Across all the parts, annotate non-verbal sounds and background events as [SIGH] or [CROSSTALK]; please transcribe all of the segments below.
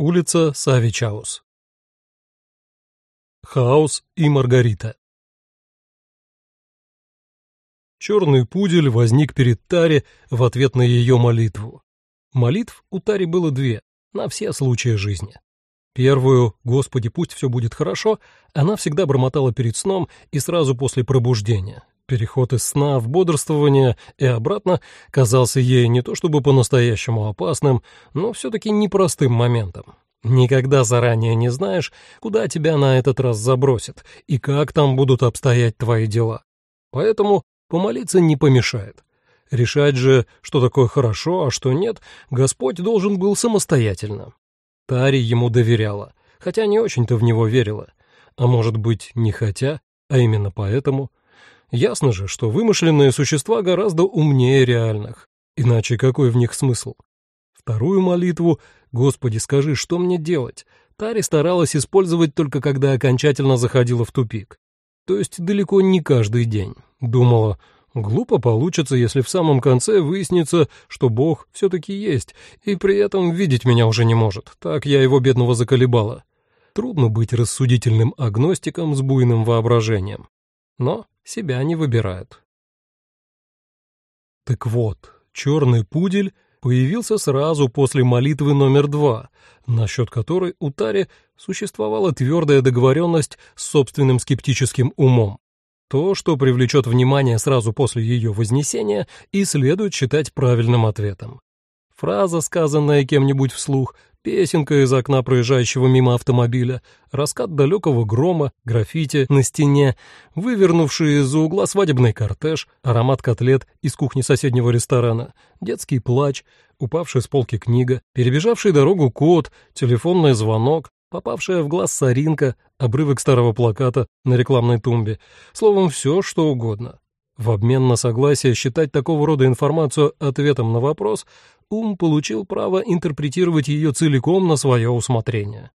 Улица Савичаус. Хаос и Маргарита. Черный пудель возник перед Таре в ответ на ее молитву. Молитв у Тари было две, на все случаи жизни. Первую «Господи, пусть все будет хорошо» она всегда бормотала перед сном и сразу после пробуждения. Переход из сна в бодрствование и обратно казался ей не то чтобы по-настоящему опасным, но все-таки непростым моментом. Никогда заранее не знаешь, куда тебя на этот раз забросят и как там будут обстоять твои дела. Поэтому помолиться не помешает. Решать же, что такое хорошо, а что нет, Господь должен был самостоятельно. Тари ему доверяла, хотя не очень-то в него верила. А может быть, не хотя, а именно поэтому. Ясно же, что вымышленные существа гораздо умнее реальных. Иначе какой в них смысл? Вторую молитву «Господи, скажи, что мне делать?» Тари старалась использовать только когда окончательно заходила в тупик. То есть далеко не каждый день. Думала, Глупо получится, если в самом конце выяснится, что Бог все-таки есть, и при этом видеть меня уже не может. Так я его бедного заколебала. Трудно быть рассудительным агностиком с буйным воображением. Но себя не выбирают. Так вот, черный пудель появился сразу после молитвы номер два, насчет которой у Тари существовала твердая договоренность с собственным скептическим умом. То, что привлечет внимание сразу после ее вознесения, и следует считать правильным ответом. Фраза, сказанная кем-нибудь вслух, песенка из окна проезжающего мимо автомобиля, раскат далекого грома, граффити на стене, вывернувший из-за угла свадебный кортеж, аромат котлет из кухни соседнего ресторана, детский плач, упавшая с полки книга, перебежавший дорогу кот, телефонный звонок, попавшая в глаз соринка, обрывок старого плаката на рекламной тумбе, словом, все, что угодно. В обмен на согласие считать такого рода информацию ответом на вопрос, ум получил право интерпретировать ее целиком на свое усмотрение.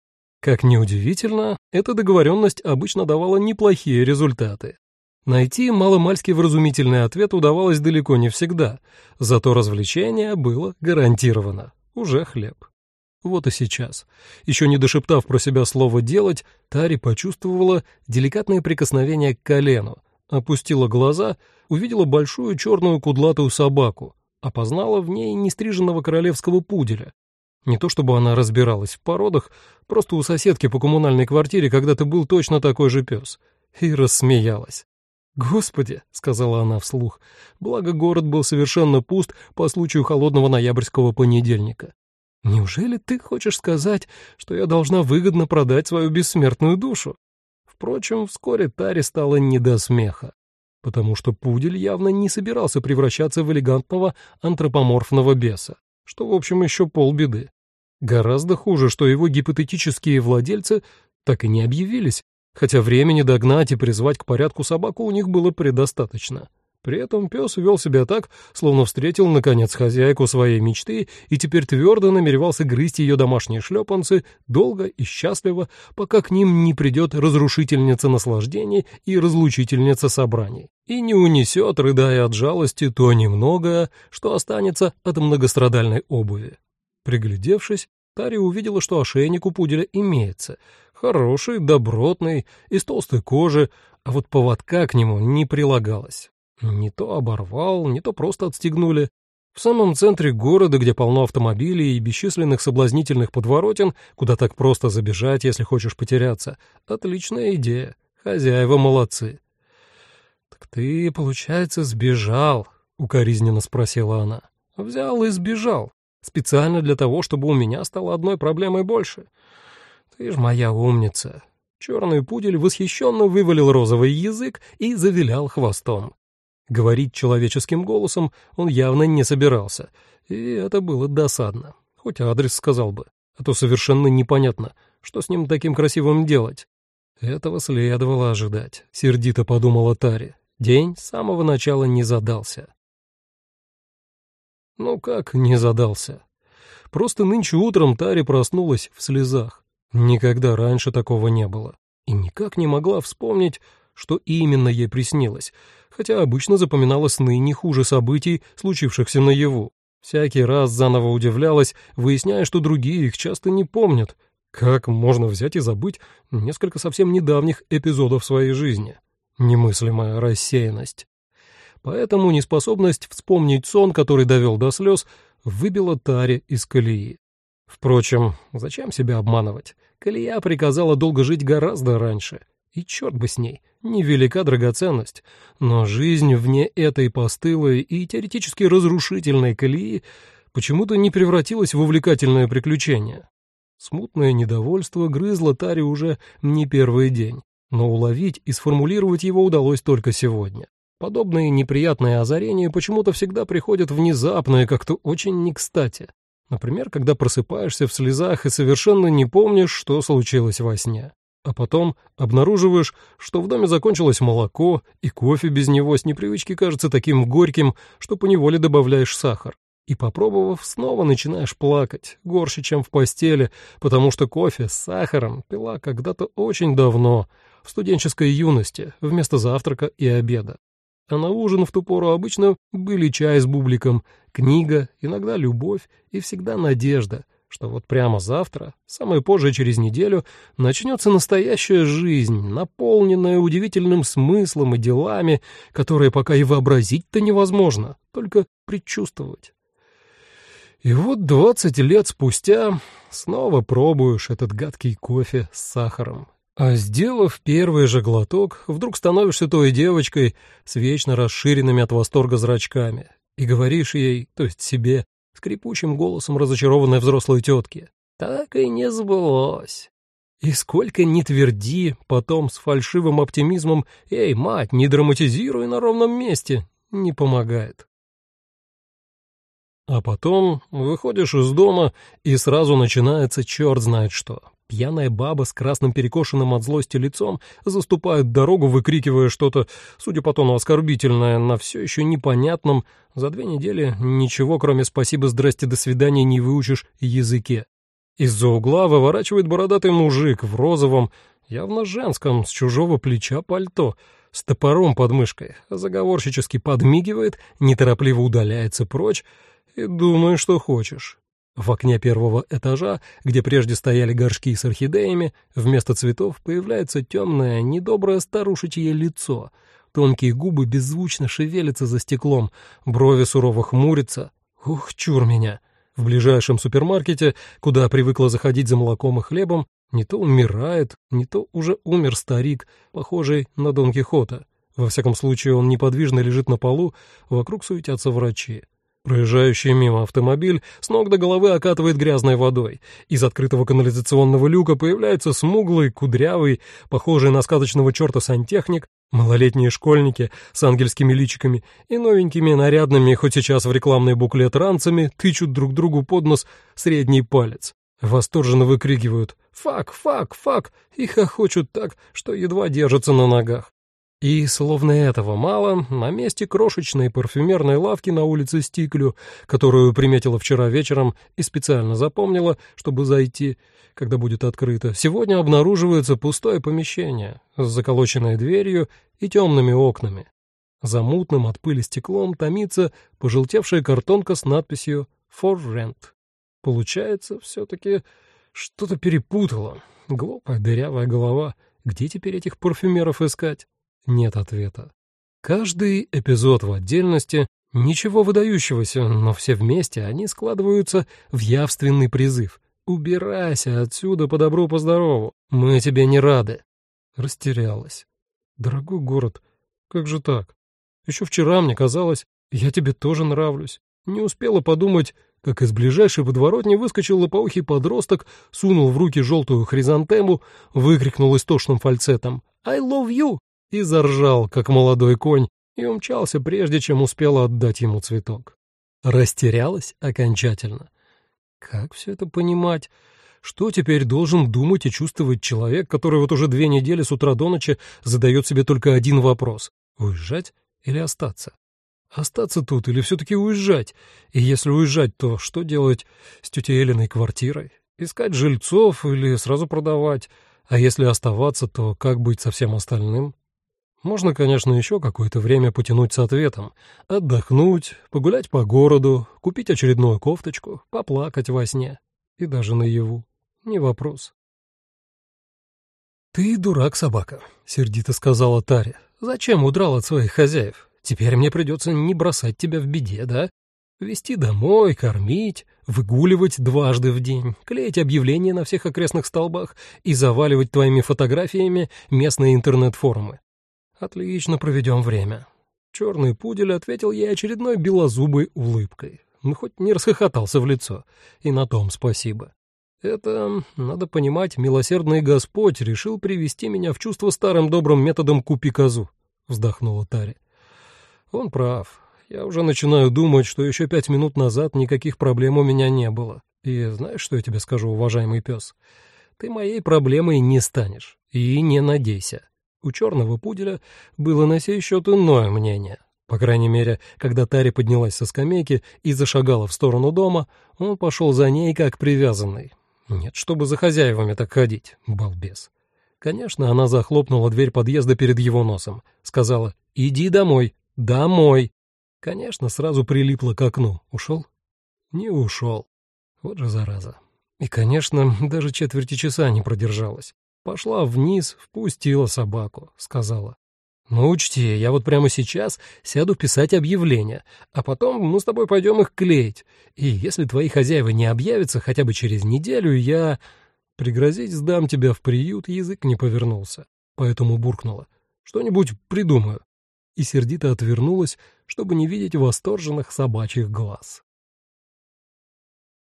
Как ни удивительно, эта договоренность обычно давала неплохие результаты. Найти маломальски вразумительный ответ удавалось далеко не всегда, зато развлечение было гарантировано. Уже хлеб. Вот и сейчас. Еще не дошептав про себя слово «делать», Тари почувствовала деликатное прикосновение к колену, опустила глаза, увидела большую черную кудлатую собаку, опознала в ней нестриженного королевского пуделя. Не то чтобы она разбиралась в породах, просто у соседки по коммунальной квартире когда-то был точно такой же пес. И рассмеялась. «Господи!» — сказала она вслух, благо город был совершенно пуст по случаю холодного ноябрьского понедельника. Неужели ты хочешь сказать, что я должна выгодно продать свою бессмертную душу? Впрочем, вскоре Таре стало не до смеха, потому что пудель явно не собирался превращаться в элегантного антропоморфного беса, что, в общем, еще полбеды. Гораздо хуже, что его гипотетические владельцы так и не объявились, хотя времени догнать и призвать к порядку собаку у них было предостаточно. При этом пес вел себя так, словно встретил, наконец, хозяйку своей мечты и теперь твердо намеревался грызть ее домашние шлепанцы долго и счастливо, пока к ним не придет разрушительница наслаждений и разлучительница собраний, и не унесет, рыдая от жалости, то немногое, что останется от многострадальной обуви. Приглядевшись, Тари увидела, что ошейник у пуделя имеется, хороший, добротный, из толстой кожи, а вот поводка к нему не прилагалось. Не то оборвал, не то просто отстегнули. В самом центре города, где полно автомобилей и бесчисленных соблазнительных подворотен, куда так просто забежать, если хочешь потеряться. Отличная идея. Хозяева молодцы. «Так ты, получается, сбежал?» — укоризненно спросила она. «Взял и сбежал. Специально для того, чтобы у меня стало одной проблемой больше. Ты ж моя умница». Черный пудель восхищенно вывалил розовый язык и завилял хвостом. Говорить человеческим голосом он явно не собирался, и это было досадно. Хоть адрес сказал бы, а то совершенно непонятно, что с ним таким красивым делать. Этого следовало ожидать, сердито подумала Тари. День с самого начала не задался. Ну как не задался? Просто нынче утром Тари проснулась в слезах. Никогда раньше такого не было. И никак не могла вспомнить, что именно ей приснилось, хотя обычно запоминала сны не хуже событий, случившихся наяву. Всякий раз заново удивлялась, выясняя, что другие их часто не помнят. Как можно взять и забыть несколько совсем недавних эпизодов своей жизни? Немыслимая рассеянность. Поэтому неспособность вспомнить сон, который довел до слез, выбила Таре из колеи. Впрочем, зачем себя обманывать? Колея приказала долго жить гораздо раньше. И черт бы с ней, невелика драгоценность. Но жизнь вне этой постылой и теоретически разрушительной колеи почему-то не превратилась в увлекательное приключение. Смутное недовольство грызло Таре уже не первый день, но уловить и сформулировать его удалось только сегодня. Подобные неприятные озарения почему-то всегда приходят внезапно и как-то очень не кстати. Например, когда просыпаешься в слезах и совершенно не помнишь, что случилось во сне. А потом обнаруживаешь, что в доме закончилось молоко, и кофе без него с непривычки кажется таким горьким, что поневоле добавляешь сахар. И, попробовав, снова начинаешь плакать, горше, чем в постели, потому что кофе с сахаром пила когда-то очень давно, в студенческой юности, вместо завтрака и обеда. А на ужин в ту пору обычно были чай с бубликом, книга, иногда любовь и всегда надежда, что вот прямо завтра, самое позже через неделю, начнется настоящая жизнь, наполненная удивительным смыслом и делами, которые пока и вообразить-то невозможно, только предчувствовать. И вот двадцать лет спустя снова пробуешь этот гадкий кофе с сахаром а сделав первый же глоток, вдруг становишься той девочкой с вечно расширенными от восторга зрачками и говоришь ей, то есть себе, скрипучим голосом разочарованной взрослой тетки. Так и не сбылось. И сколько ни тверди, потом с фальшивым оптимизмом «Эй, мать, не драматизируй на ровном месте!» не помогает. А потом выходишь из дома, и сразу начинается черт знает что. Пьяная баба с красным перекошенным от злости лицом заступает дорогу, выкрикивая что-то, судя по тону, оскорбительное, на все еще непонятном, за две недели ничего, кроме «спасибо, здрасте, до свидания» не выучишь языке. Из-за угла выворачивает бородатый мужик в розовом, явно женском, с чужого плеча пальто, с топором под мышкой, заговорщически подмигивает, неторопливо удаляется прочь и думает, что хочешь. В окне первого этажа, где прежде стояли горшки с орхидеями, вместо цветов появляется темное, недоброе старушечье лицо. Тонкие губы беззвучно шевелятся за стеклом, брови сурово хмурятся. Ух, чур меня! В ближайшем супермаркете, куда привыкла заходить за молоком и хлебом, не то умирает, не то уже умер старик, похожий на Дон Кихота. Во всяком случае, он неподвижно лежит на полу, вокруг суетятся врачи. Проезжающий мимо автомобиль с ног до головы окатывает грязной водой. Из открытого канализационного люка появляется смуглый, кудрявый, похожий на сказочного черта сантехник, малолетние школьники с ангельскими личиками и новенькими нарядными, хоть сейчас в рекламный буклет ранцами, тычут друг другу под нос средний палец. Восторженно выкрикивают «Фак! Фак! Фак!» и хохочут так, что едва держатся на ногах. И, словно этого мало, на месте крошечной парфюмерной лавки на улице Стиклю, которую приметила вчера вечером и специально запомнила, чтобы зайти, когда будет открыто, сегодня обнаруживается пустое помещение с заколоченной дверью и темными окнами. За мутным от пыли стеклом томится пожелтевшая картонка с надписью «For Rent». Получается, все-таки что-то перепутала. Глупая дырявая голова. Где теперь этих парфюмеров искать? Нет ответа. Каждый эпизод в отдельности — ничего выдающегося, но все вместе они складываются в явственный призыв. «Убирайся отсюда по добру, по здорову, мы тебе не рады». Растерялась. «Дорогой город, как же так? Еще вчера мне казалось, я тебе тоже нравлюсь. Не успела подумать, как из ближайшей подворотни выскочил лопоухий подросток, сунул в руки желтую хризантему, выкрикнул истошным фальцетом «I love you!» И заржал, как молодой конь, и умчался, прежде чем успела отдать ему цветок. Растерялась окончательно. Как все это понимать? Что теперь должен думать и чувствовать человек, который вот уже две недели с утра до ночи задает себе только один вопрос — уезжать или остаться? Остаться тут или все-таки уезжать? И если уезжать, то что делать с тетей Элиной квартирой? Искать жильцов или сразу продавать? А если оставаться, то как быть со всем остальным? Можно, конечно, еще какое-то время потянуть с ответом, отдохнуть, погулять по городу, купить очередную кофточку, поплакать во сне и даже наяву. Не вопрос. «Ты дурак, собака», — сердито сказала Таре. «Зачем удрал от своих хозяев? Теперь мне придется не бросать тебя в беде, да? Вести домой, кормить, выгуливать дважды в день, клеить объявления на всех окрестных столбах и заваливать твоими фотографиями местные интернет-форумы. Отлично проведем время». Черный пудель ответил ей очередной белозубой улыбкой. Ну, хоть не расхохотался в лицо. И на том спасибо. Это, надо понимать, милосердный Господь решил привести меня в чувство старым добрым методом купи-козу, вздохнула Тари. Он прав. Я уже начинаю думать, что еще пять минут назад никаких проблем у меня не было. И знаешь, что я тебе скажу, уважаемый пес? Ты моей проблемой не станешь. И не надейся. У черного пуделя было на сей счет иное мнение. По крайней мере, когда Тари поднялась со скамейки и зашагала в сторону дома, он пошел за ней как привязанный. Нет, чтобы за хозяевами так ходить, балбес. Конечно, она захлопнула дверь подъезда перед его носом. Сказала «Иди домой, домой». Конечно, сразу прилипла к окну. Ушел? Не ушел. Вот же зараза. И, конечно, даже четверти часа не продержалась. Пошла вниз, впустила собаку, сказала. «Ну, учти, я вот прямо сейчас сяду писать объявления, а потом мы с тобой пойдем их клеить. И если твои хозяева не объявятся хотя бы через неделю, я...» Пригрозить сдам тебя в приют язык не повернулся, поэтому буркнула. «Что-нибудь придумаю». И сердито отвернулась, чтобы не видеть восторженных собачьих глаз.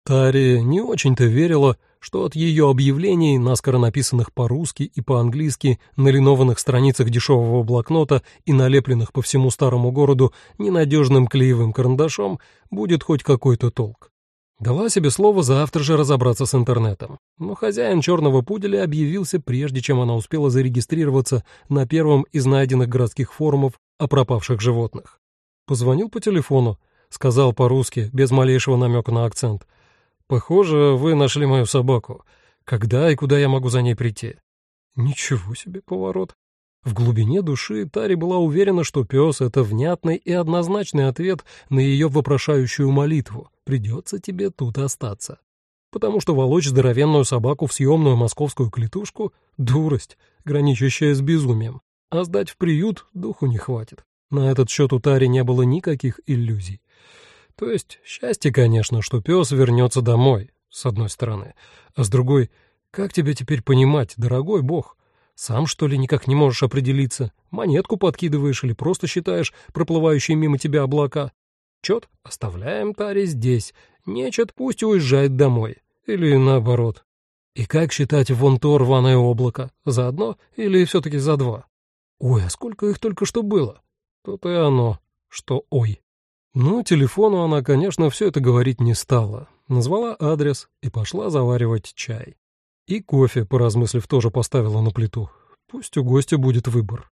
Тари не очень-то верила, что от ее объявлений, наскоро написанных по-русски и по-английски, на линованных страницах дешевого блокнота и налепленных по всему старому городу ненадежным клеевым карандашом, будет хоть какой-то толк. Дала себе слово завтра же разобраться с интернетом, но хозяин черного пуделя объявился, прежде чем она успела зарегистрироваться на первом из найденных городских форумов о пропавших животных. Позвонил по телефону, сказал по-русски, без малейшего намека на акцент — Похоже, вы нашли мою собаку. Когда и куда я могу за ней прийти? Ничего себе поворот. В глубине души Тари была уверена, что пес — это внятный и однозначный ответ на ее вопрошающую молитву «придется тебе тут остаться». Потому что волочь здоровенную собаку в съемную московскую клетушку — дурость, граничащая с безумием, а сдать в приют духу не хватит. На этот счет у Тари не было никаких иллюзий. То есть счастье, конечно, что пес вернется домой, с одной стороны, а с другой, как тебя теперь понимать, дорогой бог? Сам, что ли, никак не можешь определиться? Монетку подкидываешь или просто считаешь проплывающие мимо тебя облака? Чет, оставляем Таре здесь. Нечет, пусть уезжает домой. Или наоборот. И как считать вон то рваное облако? За одно или все-таки за два? Ой, а сколько их только что было? Тут и оно, что ой. Ну, телефону она, конечно, все это говорить не стала. Назвала адрес и пошла заваривать чай. И кофе, поразмыслив, тоже поставила на плиту. Пусть у гостя будет выбор.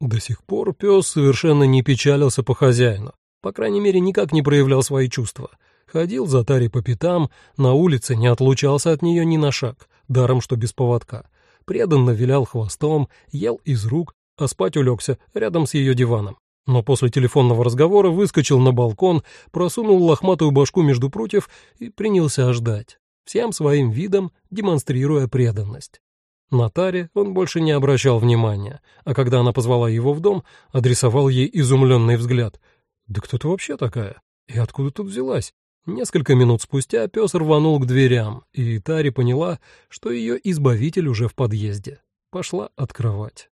До сих пор пес совершенно не печалился по хозяину. По крайней мере, никак не проявлял свои чувства. Ходил за Тари по пятам, на улице не отлучался от нее ни на шаг, даром что без поводка. Преданно вилял хвостом, ел из рук, а спать улегся рядом с ее диваном но после телефонного разговора выскочил на балкон, просунул лохматую башку между прутьев и принялся ждать, всем своим видом демонстрируя преданность. На Таре он больше не обращал внимания, а когда она позвала его в дом, адресовал ей изумленный взгляд. «Да кто ты вообще такая? И откуда тут взялась?» Несколько минут спустя пес рванул к дверям, и Тари поняла, что ее избавитель уже в подъезде. Пошла открывать.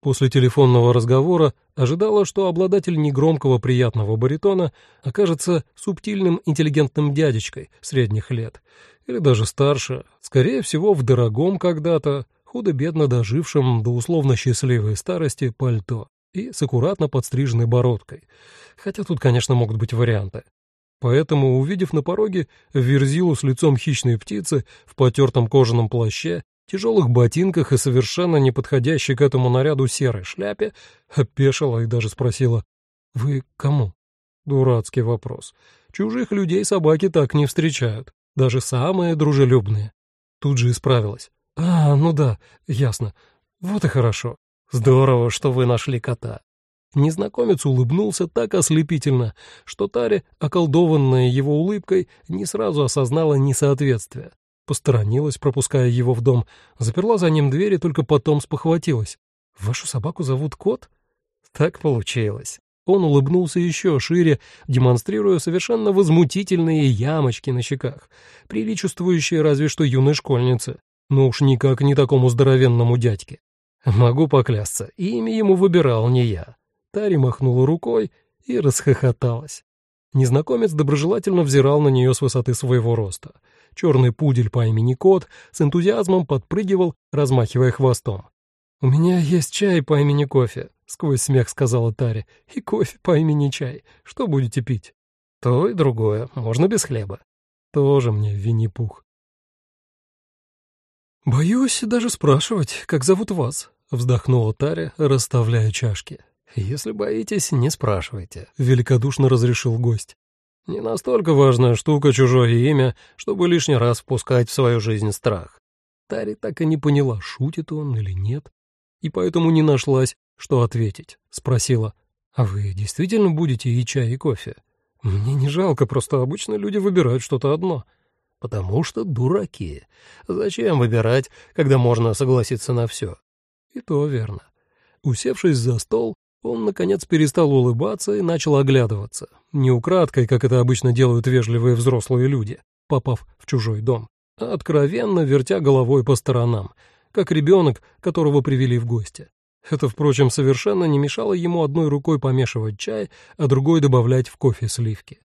После телефонного разговора ожидала, что обладатель негромкого приятного баритона окажется субтильным интеллигентным дядечкой средних лет, или даже старше, скорее всего, в дорогом когда-то, худо-бедно дожившем до условно счастливой старости пальто и с аккуратно подстриженной бородкой, хотя тут, конечно, могут быть варианты. Поэтому, увидев на пороге верзилу с лицом хищной птицы в потертом кожаном плаще тяжелых ботинках и совершенно не подходящей к этому наряду серой шляпе, опешила и даже спросила «Вы кому?» Дурацкий вопрос. Чужих людей собаки так не встречают, даже самые дружелюбные. Тут же исправилась. «А, ну да, ясно. Вот и хорошо. Здорово, что вы нашли кота». Незнакомец улыбнулся так ослепительно, что Таре, околдованная его улыбкой, не сразу осознала несоответствие. Посторонилась, пропуская его в дом, заперла за ним дверь и только потом спохватилась. «Вашу собаку зовут Кот?» «Так получилось». Он улыбнулся еще шире, демонстрируя совершенно возмутительные ямочки на щеках, приличествующие разве что юной школьнице, но уж никак не такому здоровенному дядьке. Могу поклясться, имя ему выбирал не я. Тари махнула рукой и расхохоталась. Незнакомец доброжелательно взирал на нее с высоты своего роста. Черный пудель по имени Кот с энтузиазмом подпрыгивал, размахивая хвостом. «У меня есть чай по имени Кофе», — сквозь смех сказала Тари, — «и кофе по имени Чай. Что будете пить?» «То и другое. Можно без хлеба». «Тоже мне Винни-Пух». «Боюсь даже спрашивать, как зовут вас», — вздохнула Таря, расставляя чашки. «Если боитесь, не спрашивайте», — великодушно разрешил гость. «Не настолько важная штука чужое имя, чтобы лишний раз впускать в свою жизнь страх». Тари так и не поняла, шутит он или нет, и поэтому не нашлась, что ответить. Спросила, «А вы действительно будете и чай, и кофе? Мне не жалко, просто обычно люди выбирают что-то одно». «Потому что дураки. Зачем выбирать, когда можно согласиться на все?» И то верно. Усевшись за стол, он, наконец, перестал улыбаться и начал оглядываться. Не украдкой, как это обычно делают вежливые взрослые люди, попав в чужой дом, а откровенно вертя головой по сторонам, как ребенок, которого привели в гости. Это, впрочем, совершенно не мешало ему одной рукой помешивать чай, а другой добавлять в кофе сливки.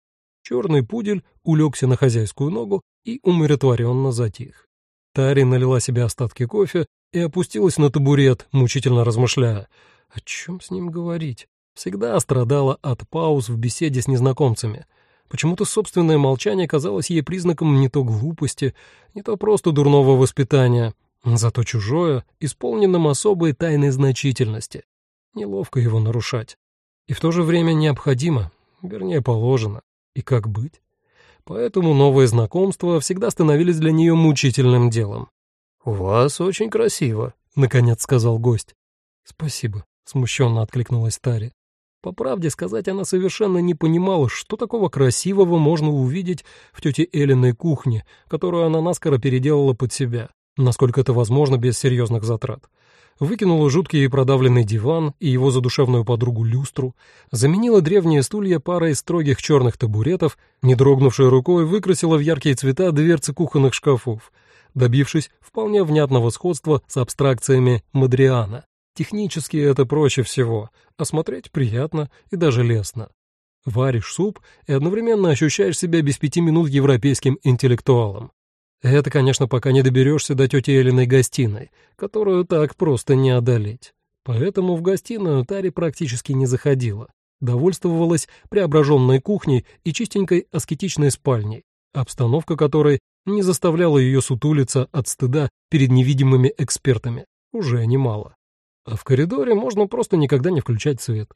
Черный пудель улегся на хозяйскую ногу и умиротворенно затих. Тари налила себе остатки кофе и опустилась на табурет, мучительно размышляя — о чем с ним говорить? Всегда страдала от пауз в беседе с незнакомцами. Почему-то собственное молчание казалось ей признаком не то глупости, не то просто дурного воспитания, зато чужое, исполненным особой тайной значительности. Неловко его нарушать. И в то же время необходимо, вернее, положено. И как быть? Поэтому новые знакомства всегда становились для нее мучительным делом. «У вас очень красиво», — наконец сказал гость. «Спасибо», — смущенно откликнулась Тари. По правде сказать, она совершенно не понимала, что такого красивого можно увидеть в тете Эллиной кухне, которую она наскоро переделала под себя, насколько это возможно без серьезных затрат. Выкинула жуткий и продавленный диван и его задушевную подругу люстру, заменила древние стулья парой строгих черных табуретов, не дрогнувшей рукой выкрасила в яркие цвета дверцы кухонных шкафов, добившись вполне внятного сходства с абстракциями Мадриана. Технически это проще всего, а смотреть приятно и даже лестно. Варишь суп и одновременно ощущаешь себя без пяти минут европейским интеллектуалом. Это, конечно, пока не доберешься до тети Элиной гостиной, которую так просто не одолеть. Поэтому в гостиную Тари практически не заходила. Довольствовалась преображенной кухней и чистенькой аскетичной спальней, обстановка которой не заставляла ее сутулиться от стыда перед невидимыми экспертами. Уже немало. А в коридоре можно просто никогда не включать свет.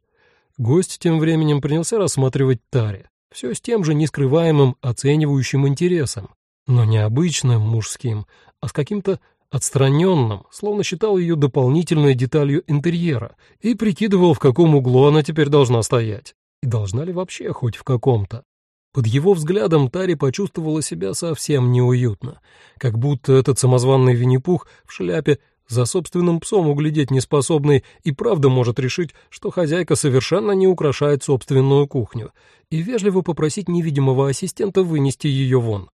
Гость тем временем принялся рассматривать Таре, все с тем же нескрываемым оценивающим интересом, но не обычным мужским, а с каким-то отстраненным, словно считал ее дополнительной деталью интерьера и прикидывал, в каком углу она теперь должна стоять, и должна ли вообще хоть в каком-то. Под его взглядом Тари почувствовала себя совсем неуютно, как будто этот самозванный Винни-Пух в шляпе за собственным псом углядеть неспособный и правда может решить, что хозяйка совершенно не украшает собственную кухню, и вежливо попросить невидимого ассистента вынести ее вон.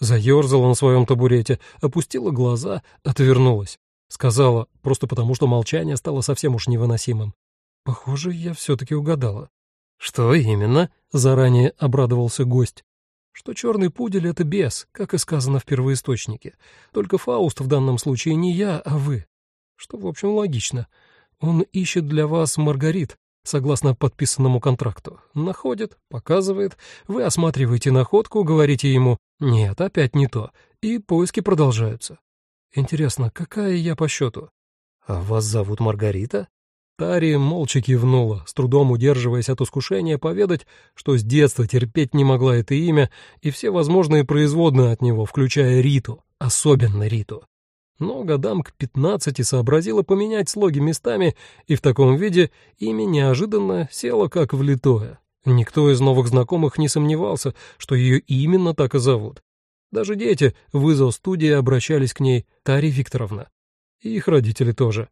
Заерзала на своем табурете, опустила глаза, отвернулась. Сказала, просто потому что молчание стало совсем уж невыносимым. Похоже, я все-таки угадала. «Что именно?» — заранее обрадовался гость что черный пудель — это бес, как и сказано в первоисточнике. Только Фауст в данном случае не я, а вы. Что, в общем, логично. Он ищет для вас Маргарит, согласно подписанному контракту. Находит, показывает, вы осматриваете находку, говорите ему «нет, опять не то», и поиски продолжаются. Интересно, какая я по счету? А вас зовут Маргарита? Тари молча кивнула, с трудом удерживаясь от искушения поведать, что с детства терпеть не могла это имя и все возможные производные от него, включая Риту, особенно Риту. но годам к пятнадцати сообразила поменять слоги местами, и в таком виде имя неожиданно село как влитое. Никто из новых знакомых не сомневался, что ее именно так и зовут. Даже дети в изо-студии обращались к ней Таре Викторовна. И их родители тоже.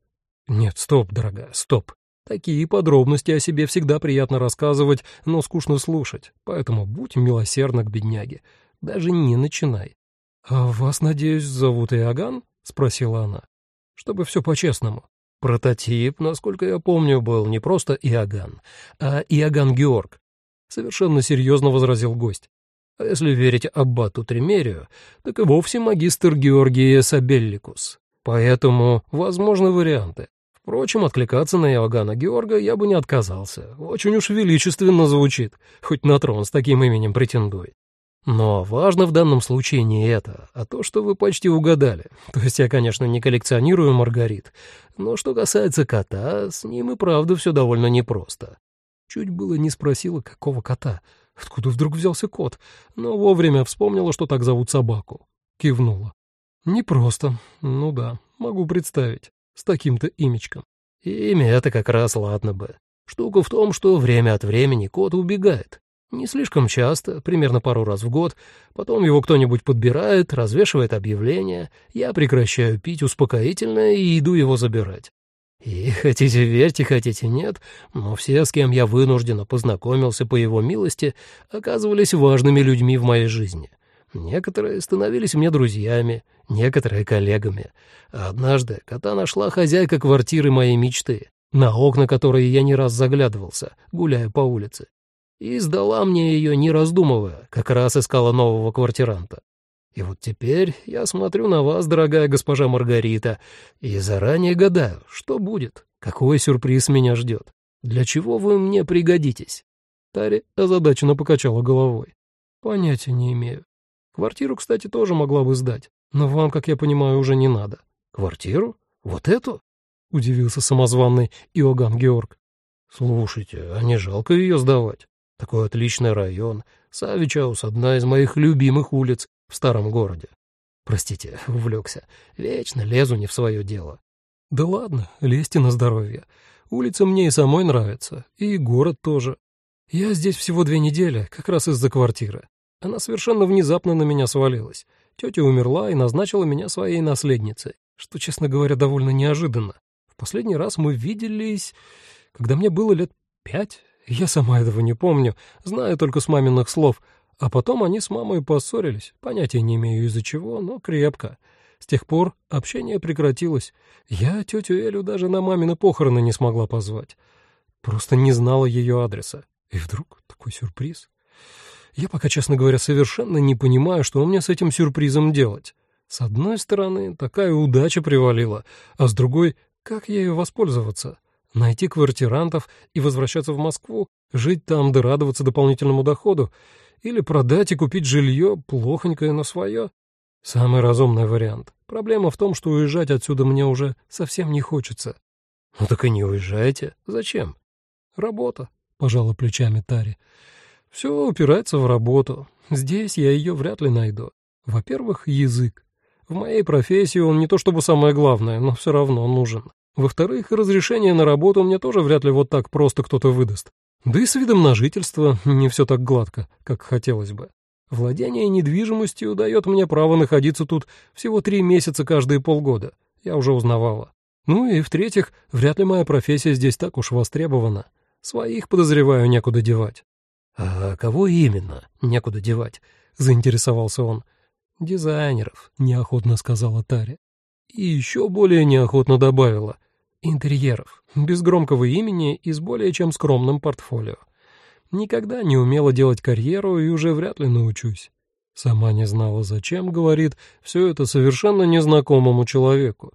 Нет, стоп, дорогая, стоп. Такие подробности о себе всегда приятно рассказывать, но скучно слушать, поэтому будь милосердна к бедняге. Даже не начинай. «А вас, надеюсь, зовут Иоганн?» — спросила она. «Чтобы все по-честному». Прототип, насколько я помню, был не просто Иоганн, а Иоганн Георг. Совершенно серьезно возразил гость. А если верить аббату Тремерию, так и вовсе магистр Георгий Сабелликус. Поэтому возможны варианты. Впрочем, откликаться на Иоганна Георга я бы не отказался. Очень уж величественно звучит, хоть на трон с таким именем претендуй. Но важно в данном случае не это, а то, что вы почти угадали. [LAUGHS] То есть я, конечно, не коллекционирую Маргарит, но что касается кота, с ним и правда все довольно непросто. Чуть было не спросила, какого кота, откуда вдруг взялся кот, но вовремя вспомнила, что так зовут собаку. Кивнула. Непросто, ну да, могу представить с таким-то имечком. Имя это как раз ладно бы. Штука в том, что время от времени кот убегает. Не слишком часто, примерно пару раз в год. Потом его кто-нибудь подбирает, развешивает объявление. Я прекращаю пить успокоительное и иду его забирать. И хотите верьте, хотите нет, но все, с кем я вынужденно познакомился по его милости, оказывались важными людьми в моей жизни. Некоторые становились мне друзьями, некоторые — коллегами. однажды кота нашла хозяйка квартиры моей мечты, на окна которой я не раз заглядывался, гуляя по улице. И сдала мне ее, не раздумывая, как раз искала нового квартиранта. И вот теперь я смотрю на вас, дорогая госпожа Маргарита, и заранее гадаю, что будет, какой сюрприз меня ждет, для чего вы мне пригодитесь. Тари озадаченно покачала головой. Понятия не имею. Квартиру, кстати, тоже могла бы сдать, но вам, как я понимаю, уже не надо. Квартиру? Вот эту? Удивился самозванный Иоганн Георг. Слушайте, а не жалко ее сдавать? Такой отличный район. Савичаус — одна из моих любимых улиц в старом городе. Простите, [LAUGHS] увлекся. Вечно лезу не в свое дело. Да ладно, лезьте на здоровье. Улица мне и самой нравится, и город тоже. Я здесь всего две недели, как раз из-за квартиры. Она совершенно внезапно на меня свалилась. Тетя умерла и назначила меня своей наследницей, что, честно говоря, довольно неожиданно. В последний раз мы виделись, когда мне было лет пять. Я сама этого не помню, знаю только с маминых слов. А потом они с мамой поссорились, понятия не имею из-за чего, но крепко. С тех пор общение прекратилось. Я тетю Элю даже на мамины похороны не смогла позвать. Просто не знала ее адреса. И вдруг такой сюрприз. Я пока, честно говоря, совершенно не понимаю, что мне с этим сюрпризом делать. С одной стороны, такая удача привалила, а с другой, как ею воспользоваться? Найти квартирантов и возвращаться в Москву, жить там да радоваться дополнительному доходу? Или продать и купить жилье, плохонькое, но свое? Самый разумный вариант. Проблема в том, что уезжать отсюда мне уже совсем не хочется. Ну так и не уезжайте. Зачем? Работа, пожала плечами Тари. Все упирается в работу. Здесь я ее вряд ли найду. Во-первых, язык. В моей профессии он не то чтобы самое главное, но все равно нужен. Во-вторых, разрешение на работу мне тоже вряд ли вот так просто кто-то выдаст. Да и с видом на жительство не все так гладко, как хотелось бы. Владение недвижимостью дает мне право находиться тут всего три месяца каждые полгода. Я уже узнавала. Ну и в-третьих, вряд ли моя профессия здесь так уж востребована. Своих, подозреваю, некуда девать. «А кого именно? Некуда девать», — заинтересовался он. «Дизайнеров», — неохотно сказала Таря. И еще более неохотно добавила. «Интерьеров, без громкого имени и с более чем скромным портфолио. Никогда не умела делать карьеру и уже вряд ли научусь». Сама не знала, зачем, говорит, все это совершенно незнакомому человеку.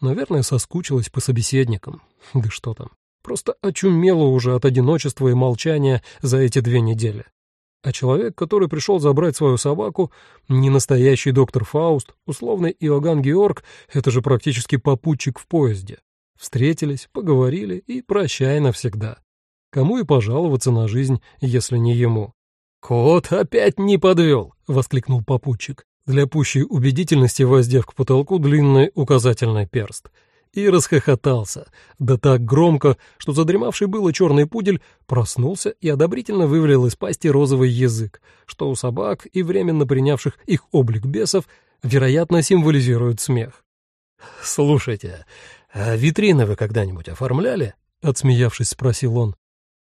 Наверное, соскучилась по собеседникам. Да что там. Просто очумела уже от одиночества и молчания за эти две недели. А человек, который пришел забрать свою собаку, не настоящий доктор Фауст, условный Иоганн Георг, это же практически попутчик в поезде. Встретились, поговорили и прощай навсегда. Кому и пожаловаться на жизнь, если не ему. «Кот опять не подвел!» — воскликнул попутчик. для пущей убедительности воздев к потолку длинный указательный перст. И расхохотался, да так громко, что задремавший было черный пудель проснулся и одобрительно вывалил из пасти розовый язык, что у собак и временно принявших их облик бесов, вероятно, символизирует смех. «Слушайте, а витрины вы когда-нибудь оформляли?» — отсмеявшись, спросил он.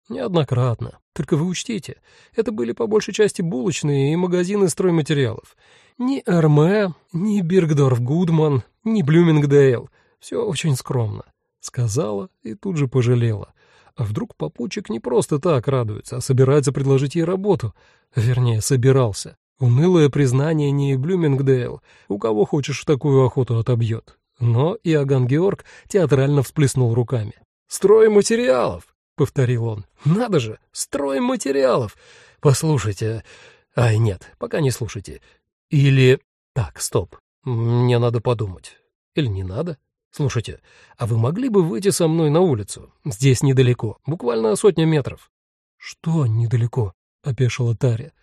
«Неоднократно. Только вы учтите, это были по большей части булочные и магазины стройматериалов. Ни Эрме, ни Биргдорф Гудман, ни Блюмингдейл. Все очень скромно», — сказала и тут же пожалела. А вдруг попутчик не просто так радуется, а собирается предложить ей работу? Вернее, собирался. Унылое признание не Блюмингдейл. У кого хочешь такую охоту отобьет. Но Иоганн Георг театрально всплеснул руками. «Стройматериалов!» — повторил он. «Надо же! Стройматериалов! Послушайте... Ай, нет, пока не слушайте. Или... Так, стоп. Мне надо подумать. Или не надо? Слушайте, а вы могли бы выйти со мной на улицу? Здесь недалеко, буквально сотня метров». «Что недалеко?» — опешила Таря.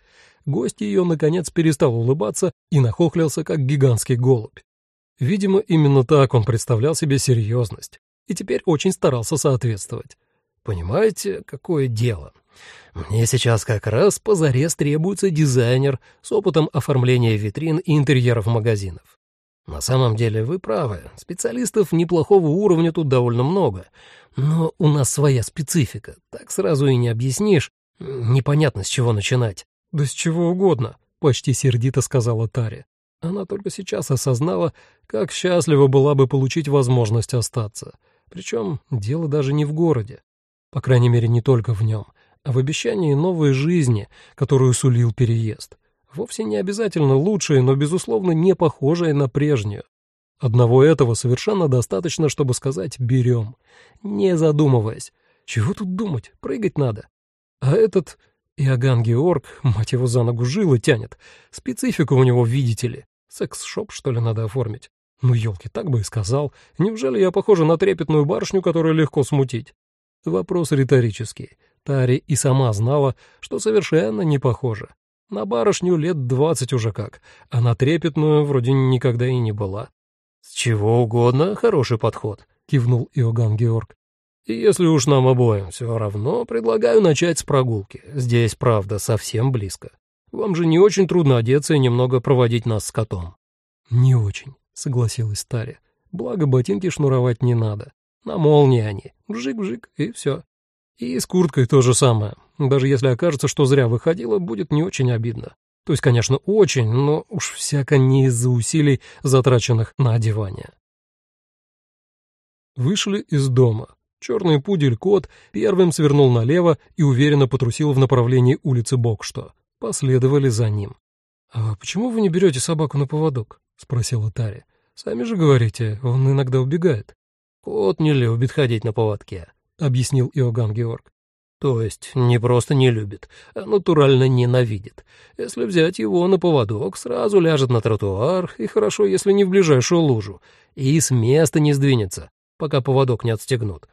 Гость ее, наконец, перестал улыбаться и нахохлился, как гигантский голубь. Видимо, именно так он представлял себе серьезность и теперь очень старался соответствовать. Понимаете, какое дело? Мне сейчас как раз позарез требуется дизайнер с опытом оформления витрин и интерьеров магазинов. На самом деле вы правы, специалистов неплохого уровня тут довольно много, но у нас своя специфика, так сразу и не объяснишь, непонятно с чего начинать. «Да с чего угодно», — почти сердито сказала Тари. Она только сейчас осознала, как счастлива была бы получить возможность остаться. Причем дело даже не в городе. По крайней мере, не только в нем, а в обещании новой жизни, которую сулил переезд. Вовсе не обязательно лучшей, но, безусловно, не похожей на прежнюю. Одного этого совершенно достаточно, чтобы сказать «берем», не задумываясь. Чего тут думать, прыгать надо. А этот Иоганн Георг, мать его за ногу, жилы тянет. Специфика у него, видите ли. Секс-шоп, что ли, надо оформить? Ну, елки, так бы и сказал. Неужели я похожа на трепетную барышню, которую легко смутить? Вопрос риторический. Тари и сама знала, что совершенно не похожа. На барышню лет двадцать уже как, а на трепетную вроде никогда и не была. «С чего угодно, хороший подход», — кивнул Иоганн Георг. «И если уж нам обоим все равно, предлагаю начать с прогулки. Здесь, правда, совсем близко. Вам же не очень трудно одеться и немного проводить нас с котом». «Не очень», — согласилась Таря. «Благо ботинки шнуровать не надо. На молнии они. Вжик-вжик, и все. И с курткой то же самое. Даже если окажется, что зря выходила, будет не очень обидно. То есть, конечно, очень, но уж всяко не из-за усилий, затраченных на одевание. Вышли из дома. Черный пудель-кот первым свернул налево и уверенно потрусил в направлении улицы Бокшто. Последовали за ним. «А почему вы не берете собаку на поводок?» — спросила Тари. «Сами же говорите, он иногда убегает». «Кот не любит ходить на поводке», — объяснил Иоганн Георг. «То есть не просто не любит, а натурально ненавидит. Если взять его на поводок, сразу ляжет на тротуар, и хорошо, если не в ближайшую лужу, и с места не сдвинется, пока поводок не отстегнут.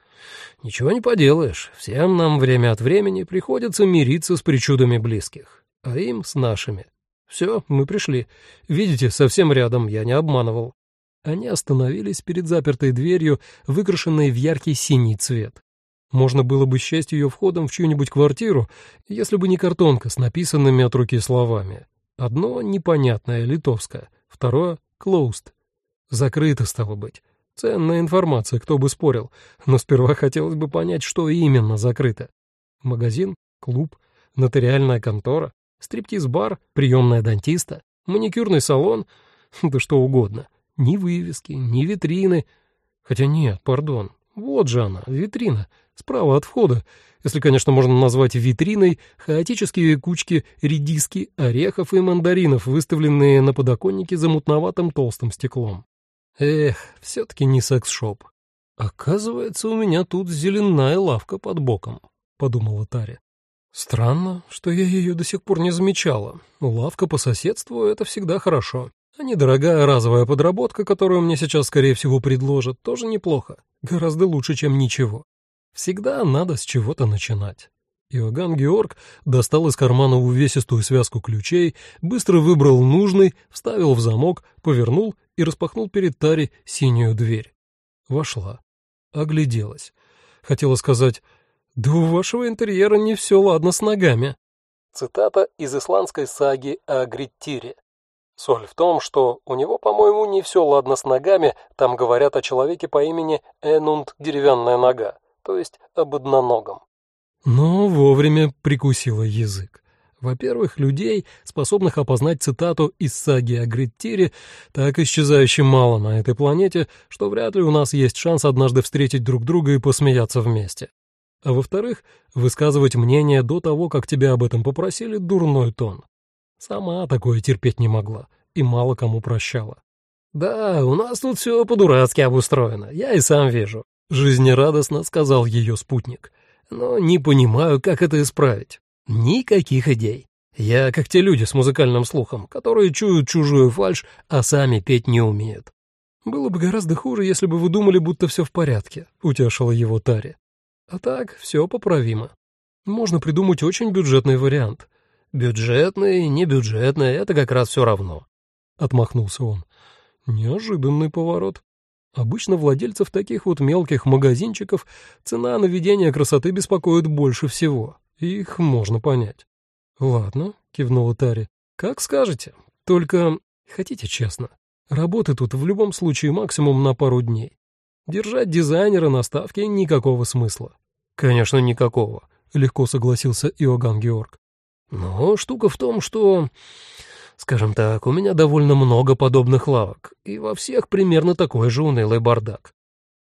Ничего не поделаешь, всем нам время от времени приходится мириться с причудами близких, а им с нашими. Все, мы пришли. Видите, совсем рядом, я не обманывал. Они остановились перед запертой дверью, выкрашенной в яркий синий цвет. Можно было бы счесть ее входом в чью-нибудь квартиру, если бы не картонка с написанными от руки словами. Одно непонятное, литовское, второе — closed. Закрыто, стало быть. Ценная информация, кто бы спорил, но сперва хотелось бы понять, что именно закрыто. Магазин, клуб, нотариальная контора, стриптиз-бар, приемная дантиста, маникюрный салон, да что угодно. Ни вывески, ни витрины. Хотя нет, пардон, вот же она, витрина, справа от входа. Если, конечно, можно назвать витриной хаотические кучки редиски, орехов и мандаринов, выставленные на подоконнике за мутноватым толстым стеклом. Эх, все-таки не секс-шоп. Оказывается, у меня тут зеленая лавка под боком, подумала Таря. Странно, что я ее до сих пор не замечала. Лавка по соседству — это всегда хорошо. А недорогая разовая подработка, которую мне сейчас, скорее всего, предложат, тоже неплохо. Гораздо лучше, чем ничего. Всегда надо с чего-то начинать. Иоганн Георг достал из кармана увесистую связку ключей, быстро выбрал нужный, вставил в замок, повернул и распахнул перед Тари синюю дверь. Вошла. Огляделась. Хотела сказать, «Да у вашего интерьера не все ладно с ногами». Цитата из исландской саги о Гриттире. Соль в том, что у него, по-моему, не все ладно с ногами, там говорят о человеке по имени Энунд Деревянная Нога, то есть об одноногом. Но вовремя прикусила язык. Во-первых, людей, способных опознать цитату из саги о Гриттире, так исчезающе мало на этой планете, что вряд ли у нас есть шанс однажды встретить друг друга и посмеяться вместе. А во-вторых, высказывать мнение до того, как тебя об этом попросили, дурной тон. Сама такое терпеть не могла и мало кому прощала. «Да, у нас тут все по-дурацки обустроено, я и сам вижу», — жизнерадостно сказал ее спутник. «Но не понимаю, как это исправить. Никаких идей. Я как те люди с музыкальным слухом, которые чуют чужую фальшь, а сами петь не умеют. Было бы гораздо хуже, если бы вы думали, будто все в порядке, утешила его Тари. А так, все поправимо. Можно придумать очень бюджетный вариант. Бюджетный, не бюджетный, это как раз все равно. Отмахнулся он. Неожиданный поворот. Обычно владельцев таких вот мелких магазинчиков цена наведения красоты беспокоит больше всего. Их можно понять. Ладно, кивнула Тари. Как скажете. Только хотите честно. Работы тут в любом случае максимум на пару дней. Держать дизайнера на ставке никакого смысла. Конечно, никакого, легко согласился Иоганн Георг. Но штука в том, что, скажем так, у меня довольно много подобных лавок, и во всех примерно такой же унылый бардак.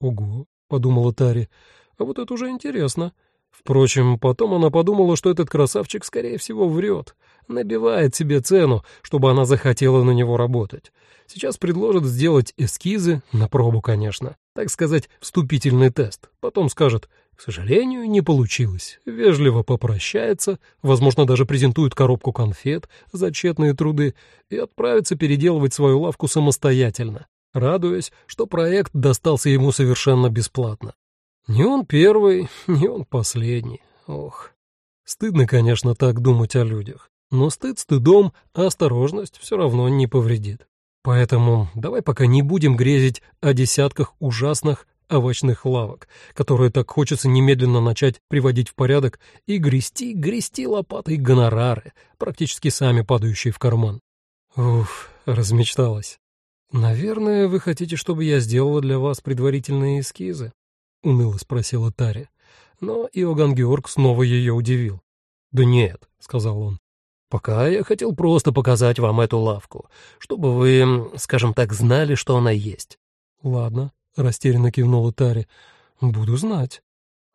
Ого, подумала Тари. А вот это уже интересно. Впрочем, потом она подумала, что этот красавчик, скорее всего, врет, набивает себе цену, чтобы она захотела на него работать. Сейчас предложит сделать эскизы, на пробу, конечно, так сказать, вступительный тест. Потом скажет, к сожалению, не получилось. Вежливо попрощается, возможно, даже презентует коробку конфет за тщетные труды и отправится переделывать свою лавку самостоятельно, радуясь, что проект достался ему совершенно бесплатно. Не он первый, не он последний. Ох. Стыдно, конечно, так думать о людях. Но стыд стыдом, а осторожность все равно не повредит. Поэтому давай пока не будем грезить о десятках ужасных овощных лавок, которые так хочется немедленно начать приводить в порядок и грести, грести лопатой гонорары, практически сами падающие в карман. Уф, размечталась. Наверное, вы хотите, чтобы я сделала для вас предварительные эскизы? уныло спросила Тари. Но Иоганн Георг снова ее удивил. «Да нет», — сказал он. «Пока я хотел просто показать вам эту лавку, чтобы вы, скажем так, знали, что она есть». «Ладно», — растерянно кивнула Тари. «Буду знать».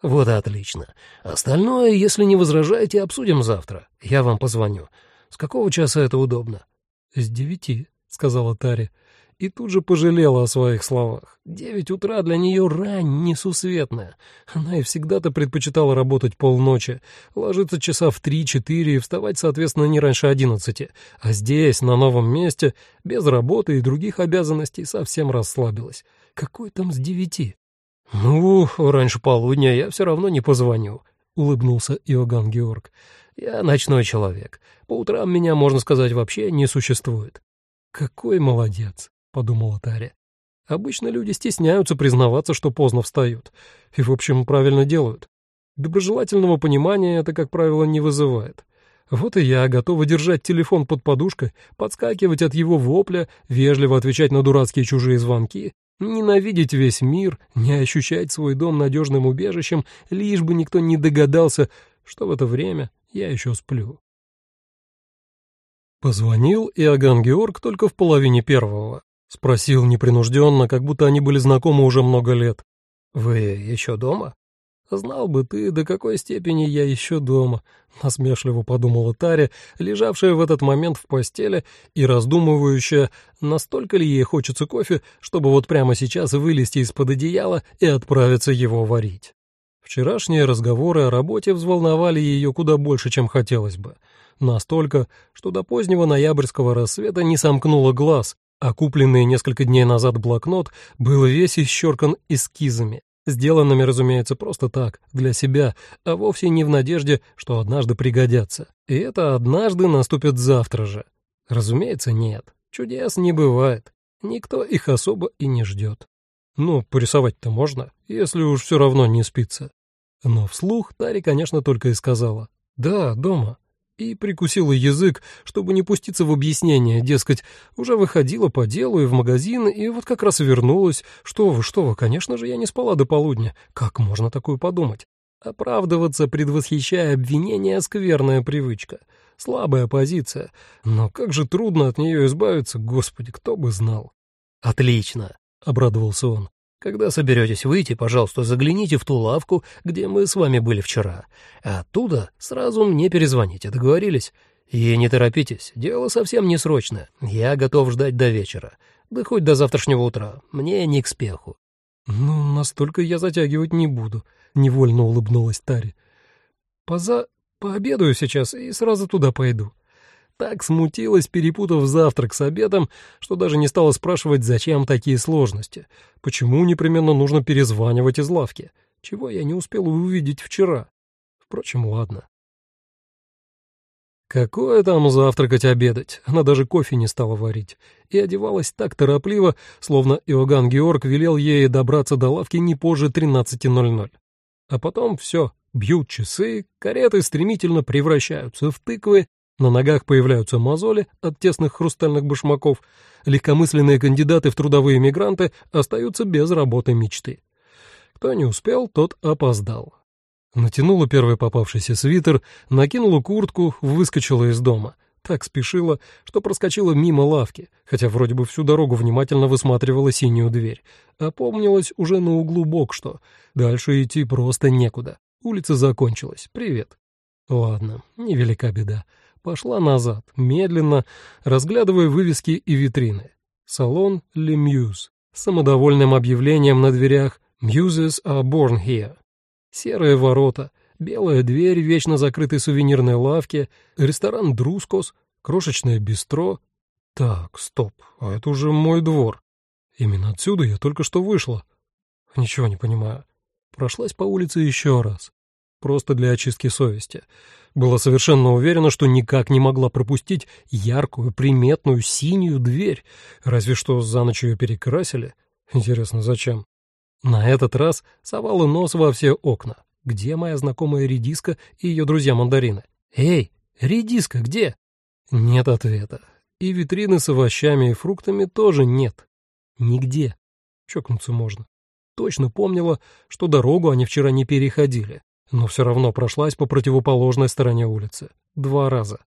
«Вот и отлично. Остальное, если не возражаете, обсудим завтра. Я вам позвоню. С какого часа это удобно?» «С девяти», — сказала Тари и тут же пожалела о своих словах. Девять утра для нее рань несусветная. Она и всегда-то предпочитала работать полночи, ложиться часа в три-четыре и вставать, соответственно, не раньше одиннадцати. А здесь, на новом месте, без работы и других обязанностей, совсем расслабилась. Какой там с девяти? «Ну, раньше полудня я все равно не позвоню», — улыбнулся Иоганн Георг. «Я ночной человек. По утрам меня, можно сказать, вообще не существует». «Какой молодец!» — подумала Таря. Обычно люди стесняются признаваться, что поздно встают. И, в общем, правильно делают. Доброжелательного понимания это, как правило, не вызывает. Вот и я готова держать телефон под подушкой, подскакивать от его вопля, вежливо отвечать на дурацкие чужие звонки, ненавидеть весь мир, не ощущать свой дом надежным убежищем, лишь бы никто не догадался, что в это время я еще сплю. Позвонил Иоганн Георг только в половине первого. Спросил непринужденно, как будто они были знакомы уже много лет. «Вы еще дома?» «Знал бы ты, до какой степени я еще дома», — насмешливо подумала Таря, лежавшая в этот момент в постели и раздумывающая, настолько ли ей хочется кофе, чтобы вот прямо сейчас вылезти из-под одеяла и отправиться его варить. Вчерашние разговоры о работе взволновали ее куда больше, чем хотелось бы. Настолько, что до позднего ноябрьского рассвета не сомкнула глаз, а купленный несколько дней назад блокнот был весь исчеркан эскизами, сделанными, разумеется, просто так, для себя, а вовсе не в надежде, что однажды пригодятся. И это однажды наступит завтра же. Разумеется, нет. Чудес не бывает. Никто их особо и не ждет. Ну, порисовать-то можно, если уж все равно не спится. Но вслух Тари, конечно, только и сказала «Да, дома» и прикусила язык, чтобы не пуститься в объяснение, дескать, уже выходила по делу и в магазин, и вот как раз вернулась. Что вы, что вы, конечно же, я не спала до полудня. Как можно такое подумать? Оправдываться, предвосхищая обвинения, скверная привычка. Слабая позиция. Но как же трудно от нее избавиться, господи, кто бы знал. «Отлично», — обрадовался он. Когда соберетесь выйти, пожалуйста, загляните в ту лавку, где мы с вами были вчера. А оттуда сразу мне перезвоните, договорились? И не торопитесь, дело совсем не срочное. Я готов ждать до вечера. Да хоть до завтрашнего утра. Мне не к спеху». «Ну, настолько я затягивать не буду», — невольно улыбнулась Тари. «Поза... пообедаю сейчас и сразу туда пойду». Так смутилась, перепутав завтрак с обедом, что даже не стала спрашивать, зачем такие сложности, почему непременно нужно перезванивать из лавки, чего я не успел увидеть вчера. Впрочем, ладно. Какое там завтракать, обедать? Она даже кофе не стала варить. И одевалась так торопливо, словно Иоганн Георг велел ей добраться до лавки не позже 13.00. А потом все, бьют часы, кареты стремительно превращаются в тыквы, на ногах появляются мозоли от тесных хрустальных башмаков, легкомысленные кандидаты в трудовые мигранты остаются без работы мечты. Кто не успел, тот опоздал. Натянула первый попавшийся свитер, накинула куртку, выскочила из дома. Так спешила, что проскочила мимо лавки, хотя вроде бы всю дорогу внимательно высматривала синюю дверь. Опомнилась уже на углу бок что. Дальше идти просто некуда. Улица закончилась. Привет. Ладно, невелика беда пошла назад, медленно, разглядывая вывески и витрины. Салон «Le Muse» с самодовольным объявлением на дверях «Muses are born here». Серые ворота, белая дверь вечно закрытой сувенирной лавки, ресторан «Друскос», крошечное бистро. Так, стоп, а это уже мой двор. Именно отсюда я только что вышла. Ничего не понимаю. Прошлась по улице еще раз просто для очистки совести. Была совершенно уверена, что никак не могла пропустить яркую, приметную синюю дверь, разве что за ночь ее перекрасили. Интересно, зачем? На этот раз совала нос во все окна. Где моя знакомая редиска и ее друзья-мандарины? «Эй, редиска где?» Нет ответа. И витрины с овощами и фруктами тоже нет. Нигде. Чокнуться можно. Точно помнила, что дорогу они вчера не переходили но все равно прошлась по противоположной стороне улицы. Два раза.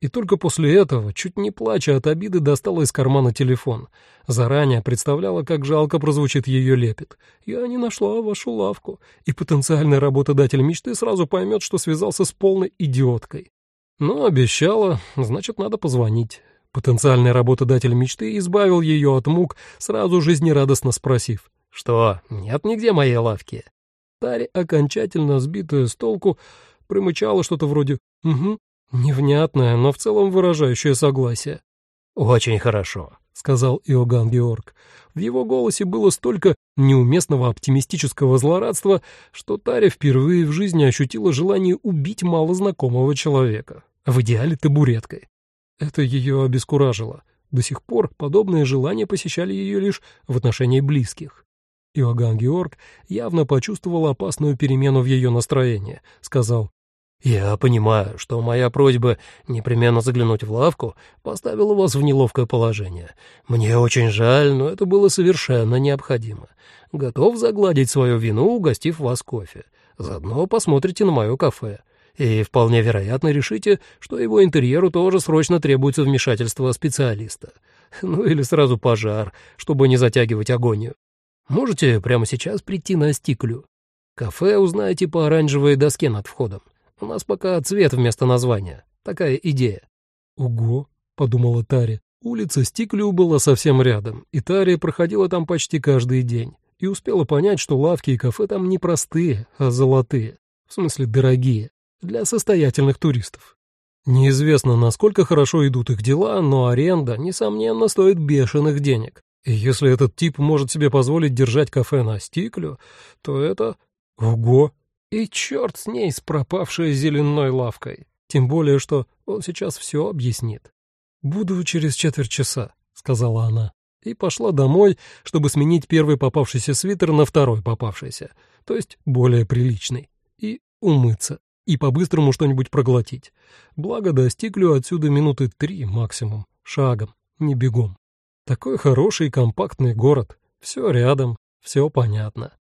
И только после этого, чуть не плача от обиды, достала из кармана телефон. Заранее представляла, как жалко прозвучит ее лепет. «Я не нашла вашу лавку». И потенциальный работодатель мечты сразу поймет, что связался с полной идиоткой. Но обещала, значит, надо позвонить. Потенциальный работодатель мечты избавил ее от мук, сразу жизнерадостно спросив. «Что, нет нигде моей лавки?» Тари, окончательно сбитая с толку, примычала что-то вроде «угу», невнятное, но в целом выражающее согласие. «Очень хорошо», — сказал Иоганн Георг. В его голосе было столько неуместного оптимистического злорадства, что Таря впервые в жизни ощутила желание убить малознакомого человека, в идеале табуреткой. Это ее обескуражило. До сих пор подобные желания посещали ее лишь в отношении близких. Иоганн Георг явно почувствовал опасную перемену в ее настроении. Сказал, «Я понимаю, что моя просьба непременно заглянуть в лавку поставила вас в неловкое положение. Мне очень жаль, но это было совершенно необходимо. Готов загладить свою вину, угостив вас кофе. Заодно посмотрите на мое кафе. И вполне вероятно решите, что его интерьеру тоже срочно требуется вмешательство специалиста. Ну или сразу пожар, чтобы не затягивать агонию. Можете прямо сейчас прийти на стиклю. Кафе узнаете по оранжевой доске над входом. У нас пока цвет вместо названия. Такая идея». «Ого», — подумала Тари. Улица Стиклю была совсем рядом, и Тари проходила там почти каждый день и успела понять, что лавки и кафе там не простые, а золотые, в смысле дорогие, для состоятельных туристов. Неизвестно, насколько хорошо идут их дела, но аренда, несомненно, стоит бешеных денег. Если этот тип может себе позволить держать кафе на стиклю, то это... Ого! И черт с ней, с пропавшей зеленой лавкой. Тем более, что он сейчас все объяснит. «Буду через четверть часа», — сказала она, и пошла домой, чтобы сменить первый попавшийся свитер на второй попавшийся, то есть более приличный, и умыться, и по-быстрому что-нибудь проглотить. Благо, достиглю отсюда минуты три максимум, шагом, не бегом. Такой хороший компактный город, все рядом, все понятно.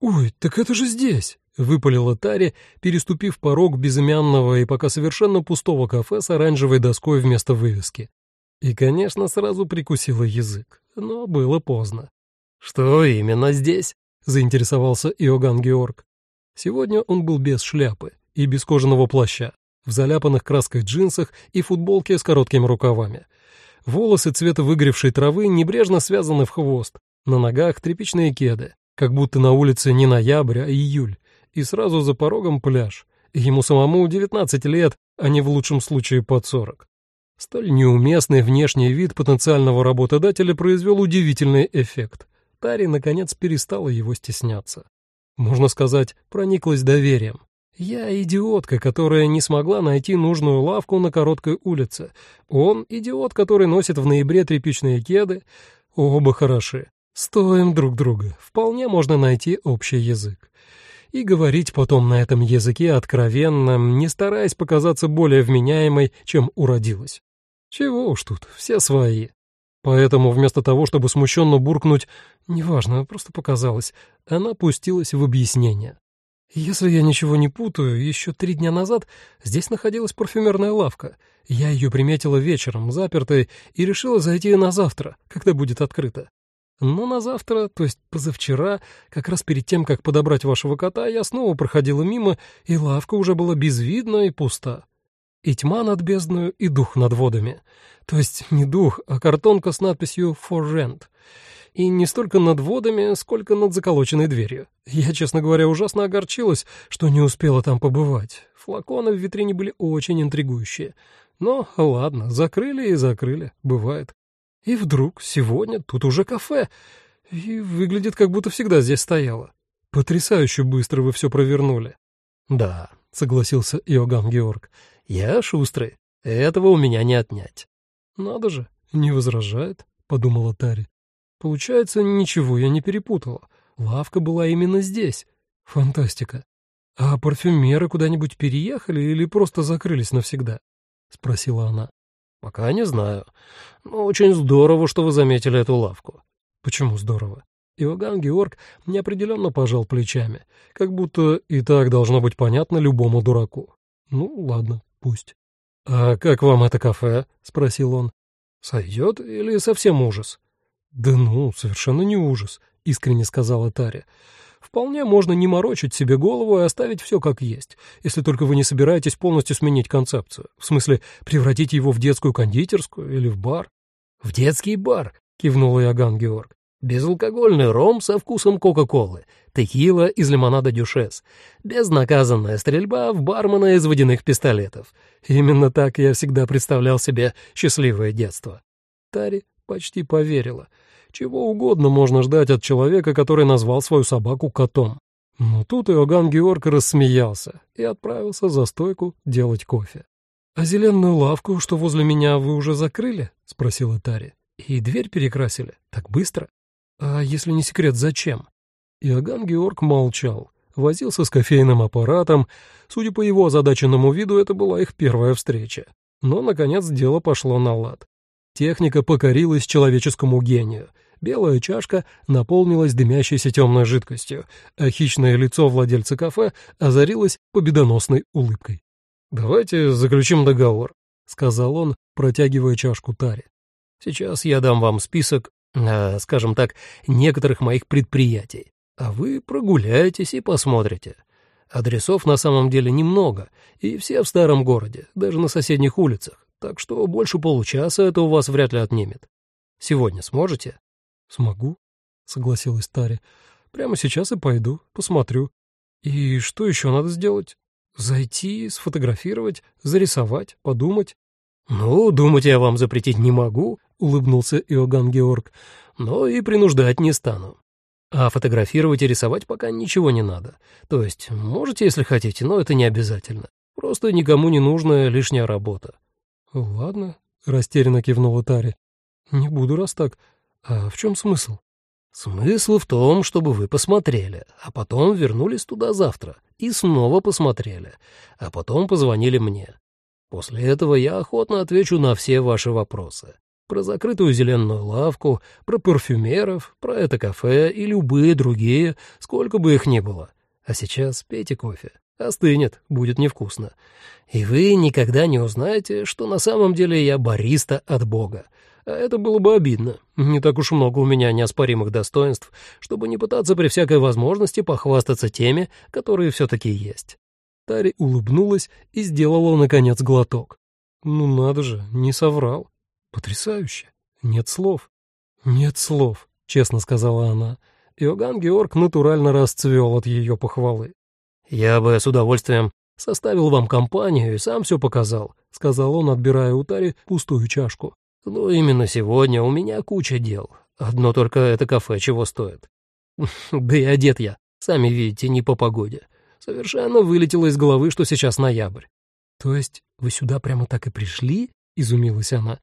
«Ой, так это же здесь!» — выпалила Тари, переступив порог безымянного и пока совершенно пустого кафе с оранжевой доской вместо вывески. И, конечно, сразу прикусила язык, но было поздно. «Что именно здесь?» — заинтересовался Иоганн Георг. Сегодня он был без шляпы и без кожаного плаща, в заляпанных краской джинсах и футболке с короткими рукавами. Волосы цвета выгоревшей травы небрежно связаны в хвост, на ногах тряпичные кеды, как будто на улице не ноябрь, а июль, и сразу за порогом пляж. Ему самому 19 лет, а не в лучшем случае под 40. Столь неуместный внешний вид потенциального работодателя произвел удивительный эффект. Тари, наконец, перестала его стесняться. Можно сказать, прониклась доверием. Я идиотка, которая не смогла найти нужную лавку на короткой улице. Он идиот, который носит в ноябре тряпичные кеды. Оба хороши. Стоим друг друга, вполне можно найти общий язык. И говорить потом на этом языке откровенно, не стараясь показаться более вменяемой, чем уродилась. Чего уж тут, все свои. Поэтому вместо того, чтобы смущенно буркнуть «неважно, просто показалось», она пустилась в объяснение. Если я ничего не путаю, еще три дня назад здесь находилась парфюмерная лавка. Я ее приметила вечером, запертой, и решила зайти на завтра, когда будет открыто. Но на завтра, то есть позавчера, как раз перед тем, как подобрать вашего кота, я снова проходила мимо, и лавка уже была безвидна и пуста. И тьма над бездною, и дух над водами. То есть не дух, а картонка с надписью «For Rent». И не столько над водами, сколько над заколоченной дверью. Я, честно говоря, ужасно огорчилась, что не успела там побывать. Флаконы в витрине были очень интригующие. Но ладно, закрыли и закрыли, бывает. И вдруг сегодня тут уже кафе, и выглядит, как будто всегда здесь стояло. Потрясающе быстро вы все провернули. Да, согласился Иоганн Георг, я шустрый, этого у меня не отнять. Надо же, не возражает, подумала Тари. Получается, ничего я не перепутала. Лавка была именно здесь. Фантастика. А парфюмеры куда-нибудь переехали или просто закрылись навсегда? Спросила она. Пока не знаю. Но очень здорово, что вы заметили эту лавку. Почему здорово? Иоганн Георг неопределенно пожал плечами, как будто и так должно быть понятно любому дураку. Ну, ладно, пусть. «А как вам это кафе?» — спросил он. «Сойдет или совсем ужас?» «Да ну, совершенно не ужас», — искренне сказала Таря. Вполне можно не морочить себе голову и оставить все как есть, если только вы не собираетесь полностью сменить концепцию. В смысле, превратить его в детскую кондитерскую или в бар. «В детский бар», — кивнул Иоганн Георг. «Безалкогольный ром со вкусом Кока-Колы, текила из лимонада дюшес, безнаказанная стрельба в бармена из водяных пистолетов. Именно так я всегда представлял себе счастливое детство». Тари почти поверила — чего угодно можно ждать от человека, который назвал свою собаку котом. Но тут Иоганн Георг рассмеялся и отправился за стойку делать кофе. «А зеленую лавку, что возле меня, вы уже закрыли?» — спросила Тари. «И дверь перекрасили? Так быстро? А если не секрет, зачем?» Иоганн Георг молчал, возился с кофейным аппаратом. Судя по его озадаченному виду, это была их первая встреча. Но, наконец, дело пошло на лад. Техника покорилась человеческому гению — Белая чашка наполнилась дымящейся темной жидкостью, а хищное лицо владельца кафе озарилось победоносной улыбкой. «Давайте заключим договор», — сказал он, протягивая чашку Таре. «Сейчас я дам вам список, э, скажем так, некоторых моих предприятий, а вы прогуляетесь и посмотрите. Адресов на самом деле немного, и все в старом городе, даже на соседних улицах, так что больше получаса это у вас вряд ли отнимет. Сегодня сможете?» «Смогу», — согласилась Тари. «Прямо сейчас и пойду, посмотрю. И что еще надо сделать? Зайти, сфотографировать, зарисовать, подумать?» «Ну, думать я вам запретить не могу, — улыбнулся Иоганн Георг, — «но и принуждать не стану. А фотографировать и рисовать пока ничего не надо. То есть можете, если хотите, но это не обязательно. Просто никому не нужная лишняя работа». «Ладно», — растерянно кивнула Тари. «Не буду, раз так. А в чем смысл?» «Смысл в том, чтобы вы посмотрели, а потом вернулись туда завтра и снова посмотрели, а потом позвонили мне. После этого я охотно отвечу на все ваши вопросы. Про закрытую зеленую лавку, про парфюмеров, про это кафе и любые другие, сколько бы их ни было. А сейчас пейте кофе. Остынет, будет невкусно. И вы никогда не узнаете, что на самом деле я бариста от Бога, а это было бы обидно. Не так уж много у меня неоспоримых достоинств, чтобы не пытаться при всякой возможности похвастаться теми, которые все-таки есть. Тари улыбнулась и сделала, наконец, глоток. Ну надо же, не соврал. Потрясающе. Нет слов. Нет слов, честно сказала она. Иоганн Георг натурально расцвел от ее похвалы. «Я бы с удовольствием составил вам компанию и сам все показал», — сказал он, отбирая у Тари пустую чашку. Но именно сегодня у меня куча дел. Одно только это кафе чего стоит. [LAUGHS] Да и одет я, сами видите, не по погоде. Совершенно вылетело из головы, что сейчас ноябрь. То есть вы сюда прямо так и пришли? Изумилась она.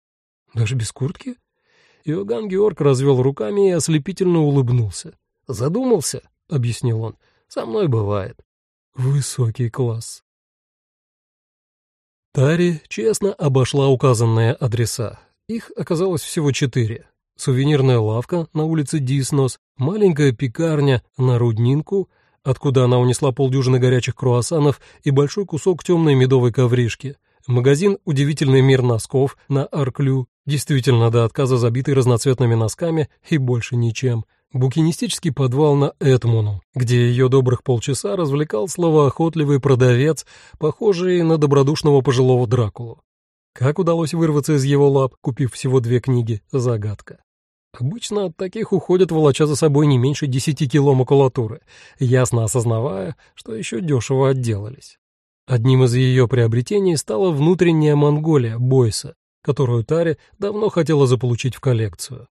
Даже без куртки? Иоганн Георг развел руками и ослепительно улыбнулся. «Задумался?» — объяснил он. «Со мной бывает». «Высокий класс». Тари честно обошла указанные адреса. Их оказалось всего четыре. Сувенирная лавка на улице Диснос, маленькая пекарня на Руднинку, откуда она унесла полдюжины горячих круассанов и большой кусок темной медовой ковришки, магазин «Удивительный мир носков» на Арклю, действительно до отказа забитый разноцветными носками и больше ничем, букинистический подвал на Этмуну, где ее добрых полчаса развлекал словоохотливый продавец, похожий на добродушного пожилого Дракулу. Как удалось вырваться из его лап, купив всего две книги, загадка. Обычно от таких уходят, волоча за собой не меньше десяти кило макулатуры, ясно осознавая, что еще дешево отделались. Одним из ее приобретений стала внутренняя Монголия Бойса, которую Тари давно хотела заполучить в коллекцию.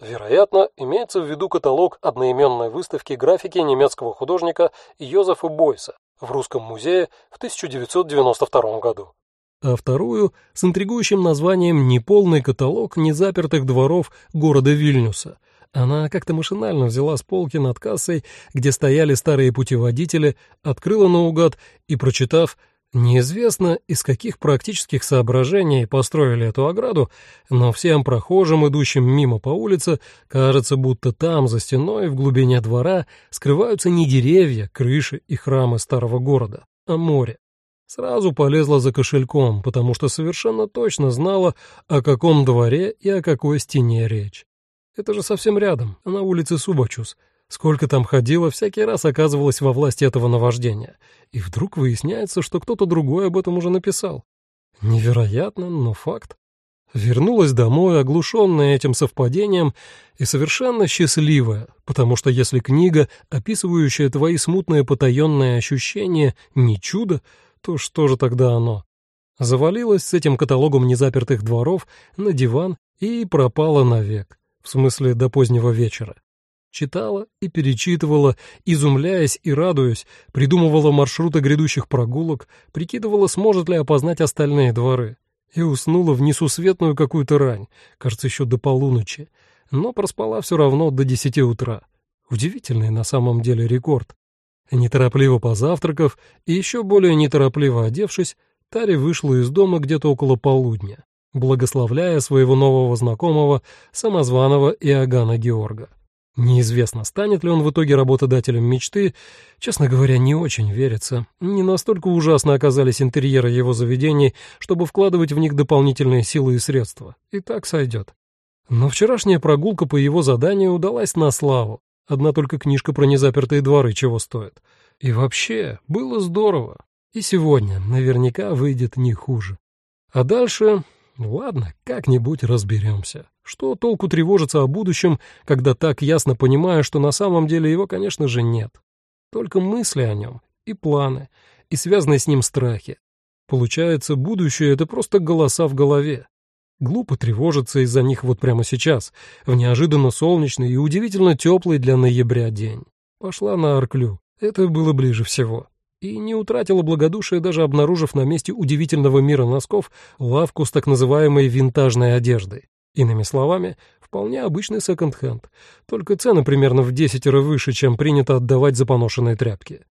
Вероятно, имеется в виду каталог одноименной выставки графики немецкого художника Йозефа Бойса в Русском музее в 1992 году а вторую — с интригующим названием «Неполный каталог незапертых дворов города Вильнюса». Она как-то машинально взяла с полки над кассой, где стояли старые путеводители, открыла наугад и, прочитав Неизвестно, из каких практических соображений построили эту ограду, но всем прохожим, идущим мимо по улице, кажется, будто там, за стеной, в глубине двора, скрываются не деревья, крыши и храмы старого города, а море. Сразу полезла за кошельком, потому что совершенно точно знала, о каком дворе и о какой стене речь. Это же совсем рядом, на улице Субачус. Сколько там ходила, всякий раз оказывалась во власти этого наваждения. И вдруг выясняется, что кто-то другой об этом уже написал. Невероятно, но факт. Вернулась домой, оглушенная этим совпадением и совершенно счастливая, потому что если книга, описывающая твои смутные потаенные ощущения, не чудо, то что же тогда оно? Завалилась с этим каталогом незапертых дворов на диван и пропала навек, в смысле до позднего вечера. Читала и перечитывала, изумляясь и радуясь, придумывала маршруты грядущих прогулок, прикидывала, сможет ли опознать остальные дворы. И уснула в несусветную какую-то рань, кажется, еще до полуночи, но проспала все равно до десяти утра. Удивительный на самом деле рекорд. Неторопливо позавтракав и еще более неторопливо одевшись, Тари вышла из дома где-то около полудня, благословляя своего нового знакомого, самозваного Иоганна Георга. Неизвестно, станет ли он в итоге работодателем мечты, честно говоря, не очень верится. Не настолько ужасно оказались интерьеры его заведений, чтобы вкладывать в них дополнительные силы и средства. И так сойдет. Но вчерашняя прогулка по его заданию удалась на славу. Одна только книжка про незапертые дворы чего стоит. И вообще, было здорово. И сегодня наверняка выйдет не хуже. А дальше... Ладно, как-нибудь разберемся. Что толку тревожиться о будущем, когда так ясно понимаю, что на самом деле его, конечно же, нет. Только мысли о нем и планы, и связанные с ним страхи. Получается, будущее — это просто голоса в голове. Глупо тревожиться из-за них вот прямо сейчас, в неожиданно солнечный и удивительно теплый для ноября день. Пошла на Арклю. Это было ближе всего. И не утратила благодушия, даже обнаружив на месте удивительного мира носков лавку с так называемой винтажной одеждой. Иными словами, вполне обычный секонд-хенд, только цены примерно в десятеро выше, чем принято отдавать за поношенные тряпки.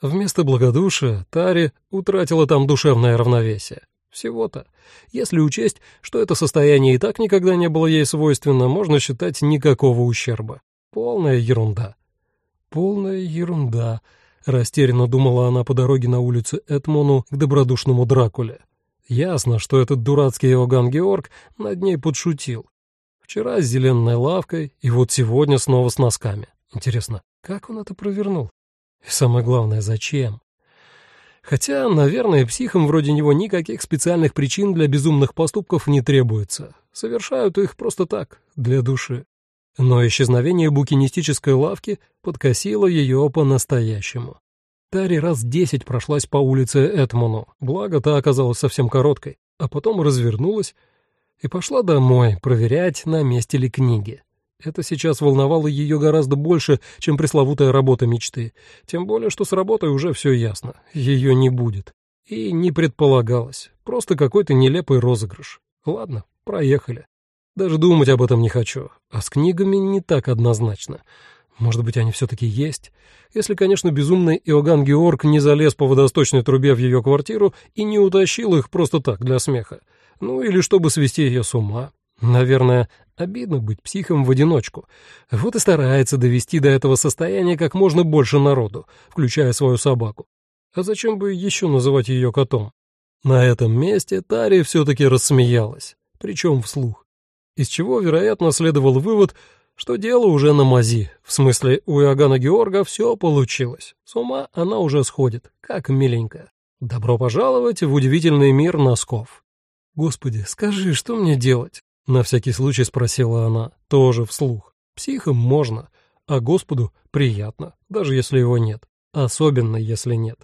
Вместо благодушия Тари утратила там душевное равновесие. Всего-то. Если учесть, что это состояние и так никогда не было ей свойственно, можно считать никакого ущерба. Полная ерунда. Полная ерунда, растерянно думала она по дороге на улицу Этмону к добродушному Дракуле. Ясно, что этот дурацкий Иоганн Георг над ней подшутил. Вчера с зеленой лавкой, и вот сегодня снова с носками. Интересно, как он это провернул? И самое главное, зачем? Хотя, наверное, психам вроде него никаких специальных причин для безумных поступков не требуется. Совершают их просто так, для души. Но исчезновение букинистической лавки подкосило ее по-настоящему. Тари раз десять прошлась по улице Этмону, благо та оказалась совсем короткой, а потом развернулась и пошла домой проверять, на месте ли книги. Это сейчас волновало ее гораздо больше, чем пресловутая работа мечты, тем более, что с работой уже все ясно, ее не будет. И не предполагалось, просто какой-то нелепый розыгрыш. Ладно, проехали. Даже думать об этом не хочу, а с книгами не так однозначно. Может быть, они все-таки есть? Если, конечно, безумный Иоганн Георг не залез по водосточной трубе в ее квартиру и не утащил их просто так, для смеха. Ну, или чтобы свести ее с ума. Наверное, обидно быть психом в одиночку. Вот и старается довести до этого состояния как можно больше народу, включая свою собаку. А зачем бы еще называть ее котом? На этом месте Тари все-таки рассмеялась, причем вслух. Из чего, вероятно, следовал вывод, что дело уже на мази. В смысле, у Иоганна Георга все получилось. С ума она уже сходит, как миленькая. Добро пожаловать в удивительный мир носков. Господи, скажи, что мне делать? На всякий случай спросила она, тоже вслух. Психом можно, а Господу приятно, даже если его нет. Особенно, если нет.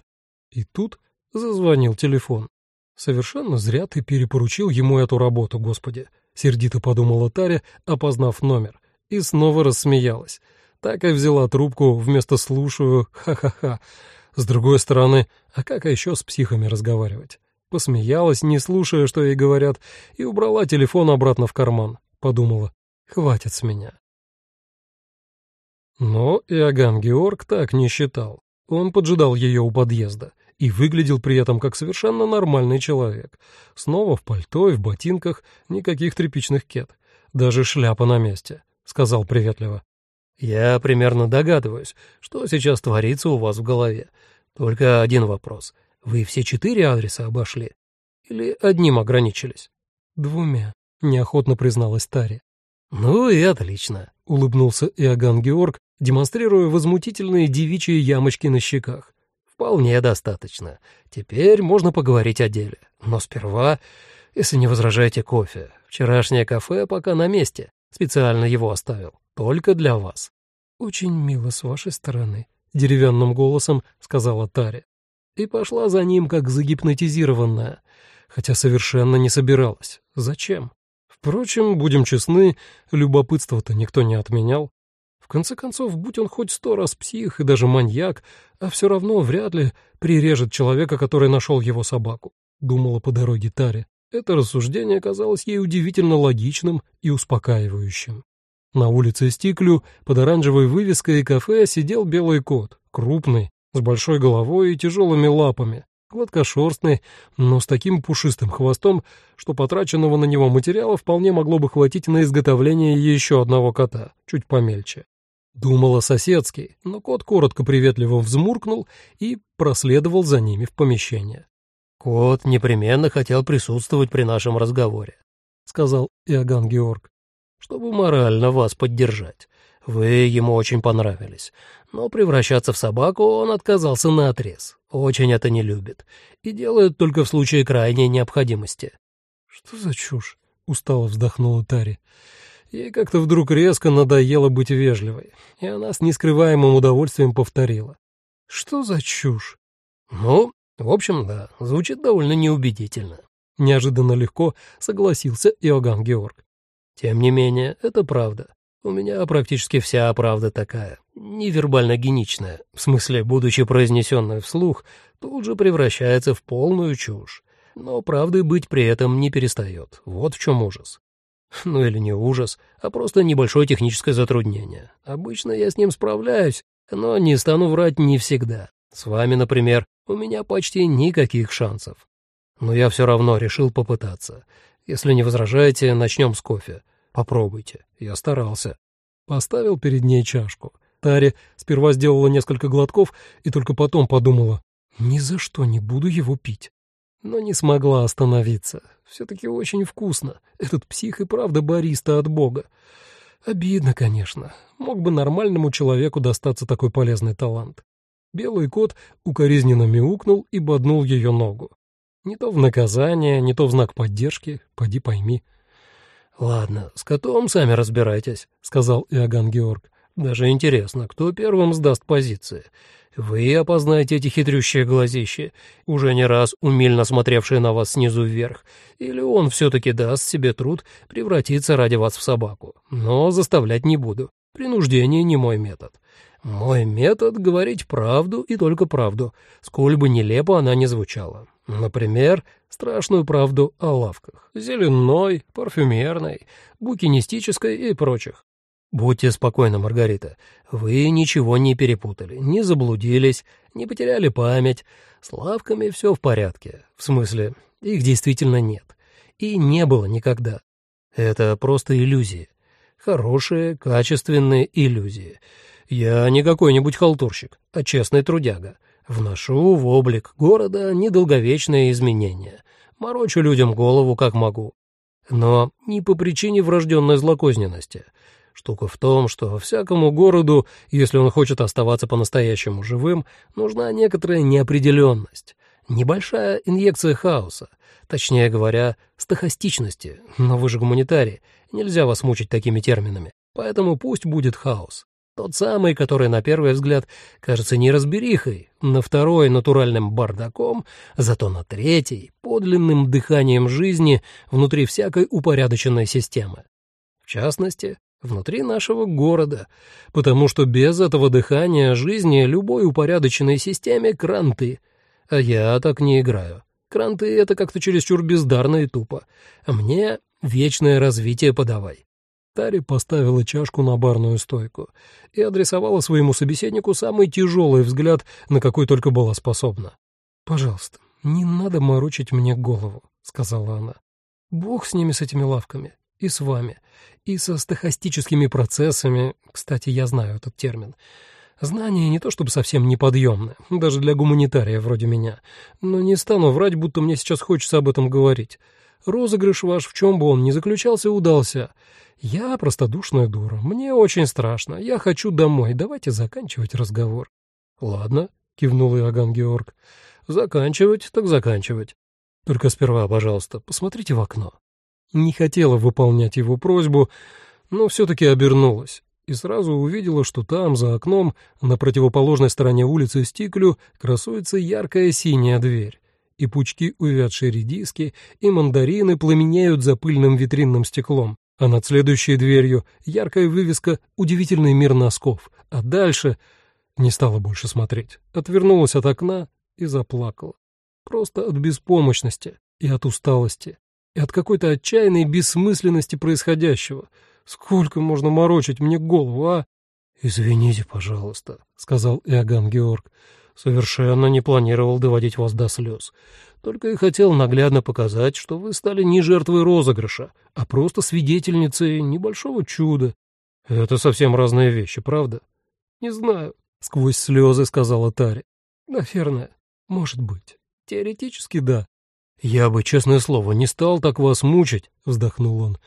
И тут зазвонил телефон. Совершенно зря ты перепоручил ему эту работу, Господи. Сердито подумала Таря, опознав номер, и снова рассмеялась. Так и взяла трубку вместо «слушаю», ха-ха-ха. С другой стороны, а как еще с психами разговаривать? Посмеялась, не слушая, что ей говорят, и убрала телефон обратно в карман. Подумала, хватит с меня. Но Иоганн Георг так не считал. Он поджидал ее у подъезда и выглядел при этом как совершенно нормальный человек. Снова в пальто и в ботинках, никаких тряпичных кет. Даже шляпа на месте, — сказал приветливо. «Я примерно догадываюсь, что сейчас творится у вас в голове. Только один вопрос. Вы все четыре адреса обошли? Или одним ограничились? Двумя, неохотно призналась Тари. Ну и отлично, улыбнулся Иоганн Георг, демонстрируя возмутительные девичьи ямочки на щеках. Вполне достаточно. Теперь можно поговорить о деле. Но сперва, если не возражаете, кофе. Вчерашнее кафе пока на месте. Специально его оставил. Только для вас. Очень мило с вашей стороны, деревянным голосом сказала Тари и пошла за ним как загипнотизированная, хотя совершенно не собиралась. Зачем? Впрочем, будем честны, любопытство-то никто не отменял. В конце концов, будь он хоть сто раз псих и даже маньяк, а все равно вряд ли прирежет человека, который нашел его собаку, — думала по дороге Таре. Это рассуждение казалось ей удивительно логичным и успокаивающим. На улице Стиклю под оранжевой вывеской и кафе сидел белый кот, крупный, с большой головой и тяжелыми лапами, гладкошерстный, но с таким пушистым хвостом, что потраченного на него материала вполне могло бы хватить на изготовление еще одного кота, чуть помельче. Думала соседский, но кот коротко приветливо взмуркнул и проследовал за ними в помещение. «Кот непременно хотел присутствовать при нашем разговоре», — сказал Иоганн Георг, — «чтобы морально вас поддержать. Вы ему очень понравились. Но превращаться в собаку он отказался наотрез. Очень это не любит. И делает только в случае крайней необходимости. «Что за чушь?» — устало вздохнула Тари. Ей как-то вдруг резко надоело быть вежливой, и она с нескрываемым удовольствием повторила. «Что за чушь?» «Ну, в общем, да, звучит довольно неубедительно». Неожиданно легко согласился Иоганн Георг. Тем не менее, это правда. У меня практически вся правда такая, невербально геничная, в смысле, будучи произнесенной вслух, тут же превращается в полную чушь. Но правды быть при этом не перестает. Вот в чем ужас. Ну или не ужас, а просто небольшое техническое затруднение. Обычно я с ним справляюсь, но не стану врать не всегда. С вами, например, у меня почти никаких шансов. Но я все равно решил попытаться. Если не возражаете, начнем с кофе. Попробуйте. Я старался. Поставил перед ней чашку. Тари сперва сделала несколько глотков и только потом подумала, ни за что не буду его пить. Но не смогла остановиться. Все-таки очень вкусно. Этот псих и правда бариста от бога. Обидно, конечно. Мог бы нормальному человеку достаться такой полезный талант. Белый кот укоризненно мяукнул и боднул ее ногу. Не то в наказание, не то в знак поддержки, поди пойми. «Ладно, с котом сами разбирайтесь», — сказал Иоганн Георг. «Даже интересно, кто первым сдаст позиции? Вы опознаете эти хитрющие глазища, уже не раз умильно смотревшие на вас снизу вверх, или он все-таки даст себе труд превратиться ради вас в собаку. Но заставлять не буду. Принуждение не мой метод. Мой метод — говорить правду и только правду, сколь бы нелепо она ни звучала. Например, страшную правду о лавках. Зеленой, парфюмерной, букинистической и прочих. Будьте спокойны, Маргарита. Вы ничего не перепутали, не заблудились, не потеряли память. С лавками все в порядке. В смысле, их действительно нет. И не было никогда. Это просто иллюзии. Хорошие, качественные иллюзии. Я не какой-нибудь халтурщик, а честный трудяга. Вношу в облик города недолговечные изменения. Морочу людям голову как могу. Но не по причине врожденной злокозненности. Штука в том, что всякому городу, если он хочет оставаться по-настоящему живым, нужна некоторая неопределенность, небольшая инъекция хаоса, точнее говоря, стахастичности, но вы же гуманитарий, нельзя вас мучить такими терминами, поэтому пусть будет хаос. Тот самый, который на первый взгляд кажется неразберихой, на второй — натуральным бардаком, зато на третий — подлинным дыханием жизни внутри всякой упорядоченной системы. В частности, внутри нашего города, потому что без этого дыхания жизни любой упорядоченной системе — кранты. А я так не играю. Кранты — это как-то чересчур бездарно и тупо. А мне вечное развитие подавай. Тари поставила чашку на барную стойку и адресовала своему собеседнику самый тяжелый взгляд, на какой только была способна. «Пожалуйста, не надо морочить мне голову», — сказала она. «Бог с ними, с этими лавками, и с вами, и со стохастическими процессами, кстати, я знаю этот термин. Знание не то чтобы совсем неподъемное, даже для гуманитария вроде меня, но не стану врать, будто мне сейчас хочется об этом говорить. Розыгрыш ваш, в чем бы он ни заключался, удался. Я простодушная дура, мне очень страшно, я хочу домой, давайте заканчивать разговор». «Ладно», — кивнул Иоганн Георг, — «заканчивать так заканчивать. Только сперва, пожалуйста, посмотрите в окно». Не хотела выполнять его просьбу, но все-таки обернулась и сразу увидела, что там, за окном, на противоположной стороне улицы Стиклю, красуется яркая синяя дверь и пучки увядшей редиски, и мандарины пламенеют за пыльным витринным стеклом, а над следующей дверью яркая вывеска «Удивительный мир носков», а дальше не стала больше смотреть, отвернулась от окна и заплакала. Просто от беспомощности и от усталости, и от какой-то отчаянной бессмысленности происходящего. Сколько можно морочить мне голову, а? «Извините, пожалуйста», — сказал Иоганн Георг. Совершенно не планировал доводить вас до слез. Только и хотел наглядно показать, что вы стали не жертвой розыгрыша, а просто свидетельницей небольшого чуда. Это совсем разные вещи, правда? Не знаю, — сквозь слезы сказала Тари. Наверное, может быть. Теоретически, да. Я бы, честное слово, не стал так вас мучить, — вздохнул он.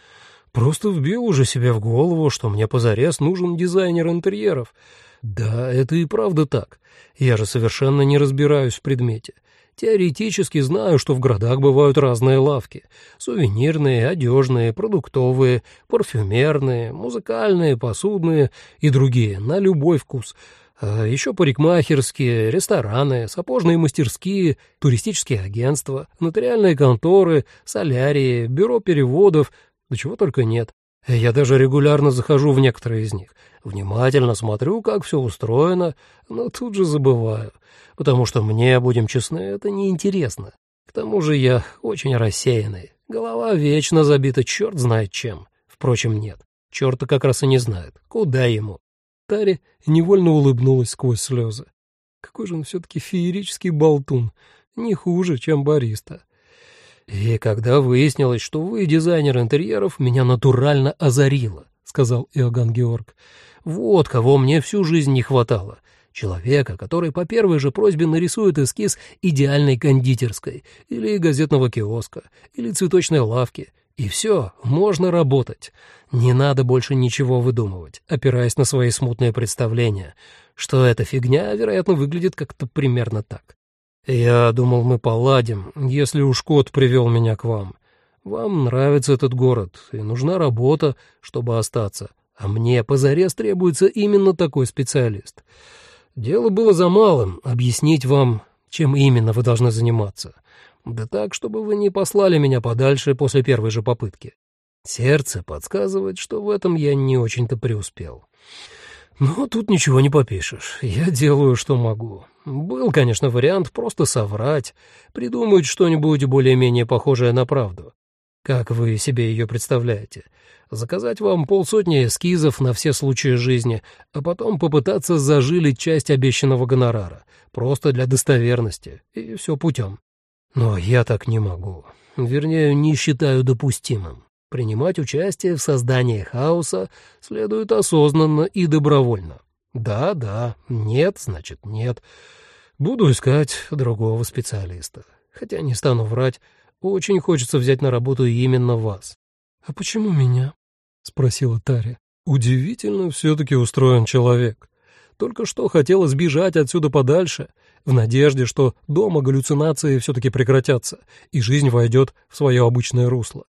Просто вбил уже себе в голову, что мне позарез нужен дизайнер интерьеров. Да, это и правда так. Я же совершенно не разбираюсь в предмете. Теоретически знаю, что в городах бывают разные лавки. Сувенирные, одежные, продуктовые, парфюмерные, музыкальные, посудные и другие, на любой вкус. А еще парикмахерские, рестораны, сапожные мастерские, туристические агентства, нотариальные конторы, солярии, бюро переводов, да чего только нет. Я даже регулярно захожу в некоторые из них, внимательно смотрю, как все устроено, но тут же забываю, потому что мне, будем честны, это неинтересно. К тому же я очень рассеянный, голова вечно забита черт знает чем. Впрочем, нет, черта как раз и не знает, куда ему. Таре невольно улыбнулась сквозь слезы. Какой же он все-таки феерический болтун, не хуже, чем бариста. «И когда выяснилось, что вы дизайнер интерьеров, меня натурально озарило», — сказал Иоганн Георг. «Вот кого мне всю жизнь не хватало. Человека, который по первой же просьбе нарисует эскиз идеальной кондитерской, или газетного киоска, или цветочной лавки. И все, можно работать. Не надо больше ничего выдумывать, опираясь на свои смутные представления, что эта фигня, вероятно, выглядит как-то примерно так. «Я думал, мы поладим, если уж кот привел меня к вам. Вам нравится этот город, и нужна работа, чтобы остаться, а мне позарез требуется именно такой специалист. Дело было за малым — объяснить вам, чем именно вы должны заниматься. Да так, чтобы вы не послали меня подальше после первой же попытки. Сердце подсказывает, что в этом я не очень-то преуспел». Но тут ничего не попишешь. Я делаю, что могу. Был, конечно, вариант просто соврать, придумать что-нибудь более-менее похожее на правду. Как вы себе ее представляете? Заказать вам полсотни эскизов на все случаи жизни, а потом попытаться зажилить часть обещанного гонорара, просто для достоверности, и все путем. Но я так не могу. Вернее, не считаю допустимым. Принимать участие в создании хаоса следует осознанно и добровольно. Да, да, нет, значит нет. Буду искать другого специалиста. Хотя не стану врать, очень хочется взять на работу именно вас. — А почему меня? — спросила Таря. Удивительно все-таки устроен человек. Только что хотела сбежать отсюда подальше, в надежде, что дома галлюцинации все-таки прекратятся, и жизнь войдет в свое обычное русло.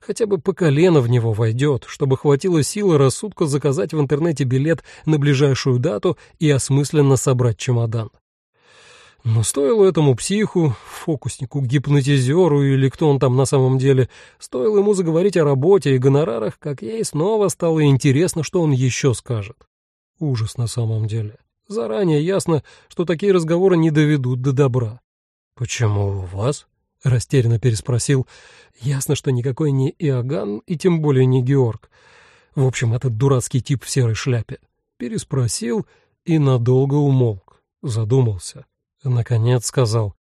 Хотя бы по колено в него войдет, чтобы хватило силы рассудка заказать в интернете билет на ближайшую дату и осмысленно собрать чемодан. Но стоило этому психу, фокуснику, гипнотизеру или кто он там на самом деле, стоило ему заговорить о работе и гонорарах, как ей снова стало интересно, что он еще скажет. Ужас на самом деле. Заранее ясно, что такие разговоры не доведут до добра. «Почему у вас?» — растерянно переспросил. Ясно, что никакой не Иоганн и тем более не Георг. В общем, этот дурацкий тип в серой шляпе. Переспросил и надолго умолк, задумался. Наконец сказал.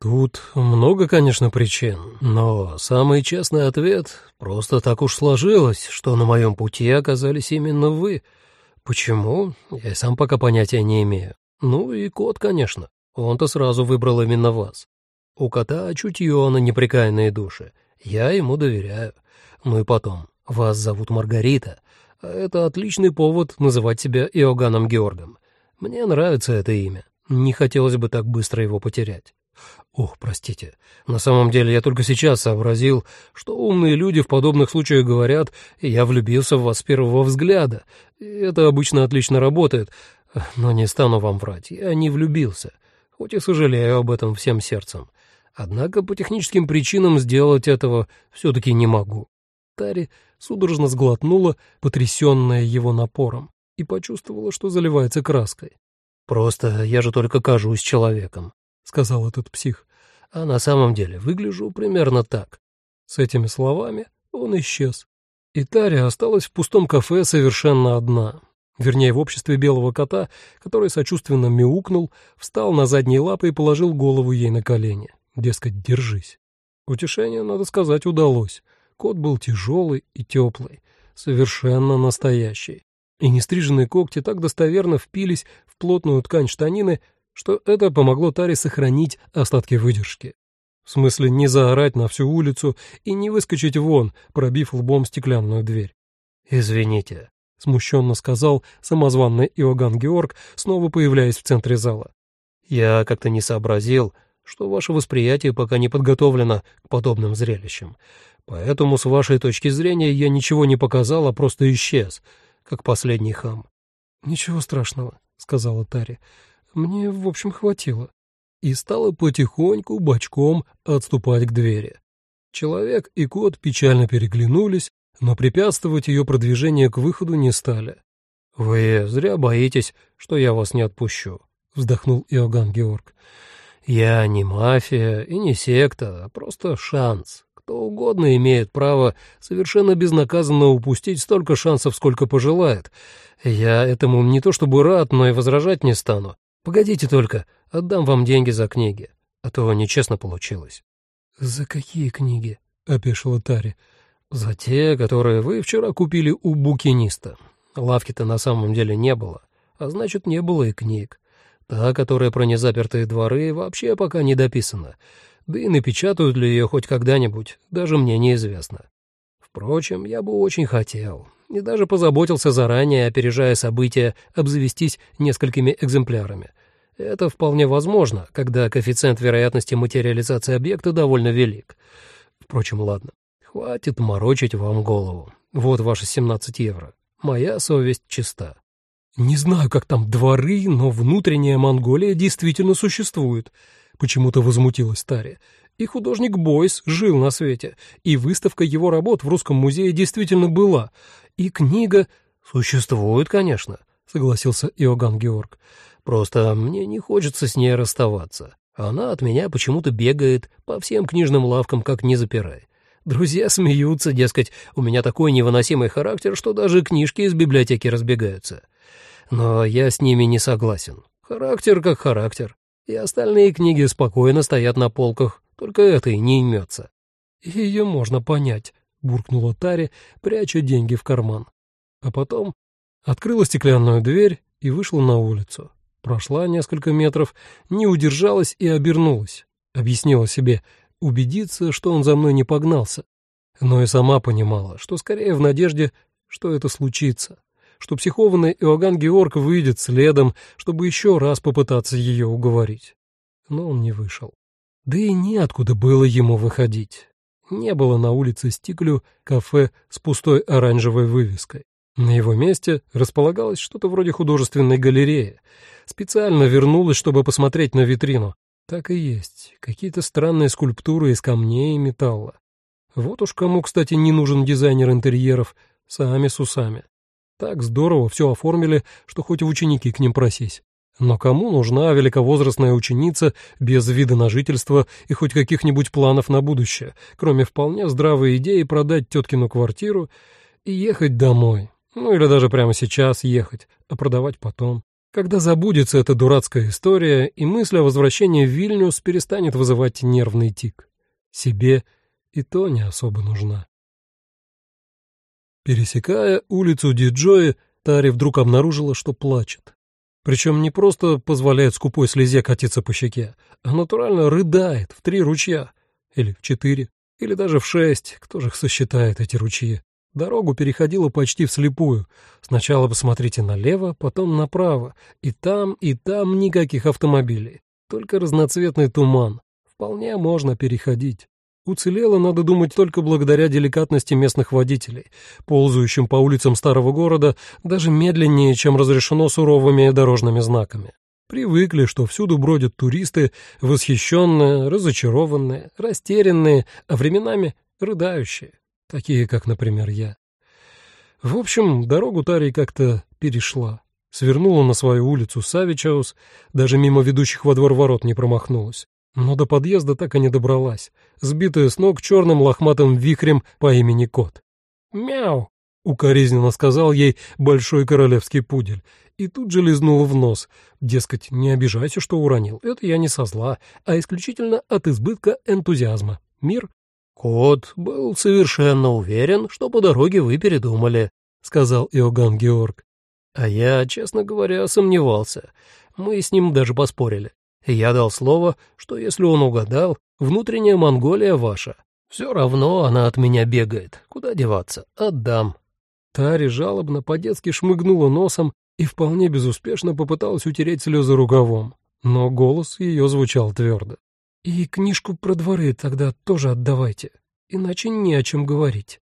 Тут много, конечно, причин, но самый честный ответ — просто так уж сложилось, что на моем пути оказались именно вы. Почему? Я сам пока понятия не имею. Ну и кот, конечно. Он-то сразу выбрал именно вас. У кота чутье на неприкаянные души. Я ему доверяю. Ну и потом, вас зовут Маргарита, а это отличный повод называть себя Иоганном Георгом. Мне нравится это имя. Не хотелось бы так быстро его потерять. Ох, простите. На самом деле я только сейчас сообразил, что умные люди в подобных случаях говорят, я влюбился в вас с первого взгляда. И это обычно отлично работает, но не стану вам врать, я не влюбился, хоть и сожалею об этом всем сердцем. Однако по техническим причинам сделать этого все-таки не могу. Тари судорожно сглотнула, потрясенная его напором, и почувствовала, что заливается краской. «Просто я же только кажусь человеком», — сказал этот псих. «А на самом деле выгляжу примерно так». С этими словами он исчез. И Таря осталась в пустом кафе совершенно одна. Вернее, в обществе белого кота, который сочувственно мяукнул, встал на задние лапы и положил голову ей на колени. Дескать, держись. Утешение, надо сказать, удалось. Кот был тяжелый и теплый, совершенно настоящий. И нестриженные когти так достоверно впились в плотную ткань штанины, что это помогло Таре сохранить остатки выдержки. В смысле, не заорать на всю улицу и не выскочить вон, пробив лбом стеклянную дверь. «Извините», — смущенно сказал самозванный Иоганн Георг, снова появляясь в центре зала. «Я как-то не сообразил, что ваше восприятие пока не подготовлено к подобным зрелищам. Поэтому, с вашей точки зрения, я ничего не показал, а просто исчез, как последний хам. Ничего страшного, — сказала Тари. «Мне, в общем, хватило». И стала потихоньку, бочком отступать к двери. Человек и кот печально переглянулись, но препятствовать ее продвижению к выходу не стали. «Вы зря боитесь, что я вас не отпущу», — вздохнул Иоганн Георг. «Я не мафия и не секта, а просто шанс. Кто угодно имеет право совершенно безнаказанно упустить столько шансов, сколько пожелает. Я этому не то чтобы рад, но и возражать не стану. Погодите только, отдам вам деньги за книги, а то нечестно получилось». «За какие книги?» — опешила Тари. «За те, которые вы вчера купили у букиниста. Лавки-то на самом деле не было, а значит, не было и книг. Та, которая про незапертые дворы, вообще пока не дописана. Да и напечатают ли ее хоть когда-нибудь, даже мне неизвестно. Впрочем, я бы очень хотел, и даже позаботился заранее, опережая события, обзавестись несколькими экземплярами. Это вполне возможно, когда коэффициент вероятности материализации объекта довольно велик. Впрочем, ладно, хватит морочить вам голову. Вот ваши 17 евро. Моя совесть чиста. Не знаю, как там дворы, но внутренняя Монголия действительно существует. Почему-то возмутилась Тари. И художник Бойс жил на свете, и выставка его работ в Русском музее действительно была. И книга... Существует, конечно, согласился Иоганн Георг. Просто мне не хочется с ней расставаться. Она от меня почему-то бегает по всем книжным лавкам, как не запирай. Друзья смеются, дескать, у меня такой невыносимый характер, что даже книжки из библиотеки разбегаются. Но я с ними не согласен. Характер как характер. И остальные книги спокойно стоят на полках, только этой не имется. Ее можно понять, буркнула Тари, пряча деньги в карман. А потом открыла стеклянную дверь и вышла на улицу. Прошла несколько метров, не удержалась и обернулась. Объяснила себе, убедиться, что он за мной не погнался. Но и сама понимала, что скорее в надежде, что это случится, что психованный Иоганн Георг выйдет следом, чтобы еще раз попытаться ее уговорить. Но он не вышел. Да и неоткуда было ему выходить. Не было на улице Стиклю кафе с пустой оранжевой вывеской. На его месте располагалось что-то вроде художественной галереи. Специально вернулась, чтобы посмотреть на витрину, так и есть, какие-то странные скульптуры из камней и металла. Вот уж кому, кстати, не нужен дизайнер интерьеров, сами с усами. Так здорово все оформили, что хоть в ученики к ним просись. Но кому нужна великовозрастная ученица без вида на жительство и хоть каких-нибудь планов на будущее, кроме вполне здравой идеи продать теткину квартиру и ехать домой? Ну или даже прямо сейчас ехать, а продавать потом. Когда забудется эта дурацкая история, и мысль о возвращении в Вильнюс перестанет вызывать нервный тик. Себе и то не особо нужна. Пересекая улицу Диджои, Тари вдруг обнаружила, что плачет. Причем не просто позволяет скупой слезе катиться по щеке, а натурально рыдает в три ручья, или в четыре, или даже в шесть, кто же их сосчитает, эти ручьи. Дорогу переходила почти вслепую. Сначала посмотрите налево, потом направо. И там, и там никаких автомобилей. Только разноцветный туман. Вполне можно переходить. Уцелело, надо думать, только благодаря деликатности местных водителей, ползающим по улицам старого города даже медленнее, чем разрешено суровыми дорожными знаками. Привыкли, что всюду бродят туристы, восхищенные, разочарованные, растерянные, а временами рыдающие такие, как, например, я. В общем, дорогу Тарий как-то перешла. Свернула на свою улицу Савичаус, даже мимо ведущих во двор ворот не промахнулась. Но до подъезда так и не добралась, сбитая с ног черным лохматым вихрем по имени Кот. «Мяу!» — укоризненно сказал ей большой королевский пудель, и тут же лизнул в нос. Дескать, не обижайся, что уронил, это я не со зла, а исключительно от избытка энтузиазма. Мир «Кот был совершенно уверен, что по дороге вы передумали», — сказал Иоганн Георг. «А я, честно говоря, сомневался. Мы с ним даже поспорили. Я дал слово, что если он угадал, внутренняя Монголия ваша. Все равно она от меня бегает. Куда деваться? Отдам». Тари жалобно по-детски шмыгнула носом и вполне безуспешно попыталась утереть слезы рукавом, но голос ее звучал твердо. И книжку про дворы тогда тоже отдавайте, иначе не о чем говорить.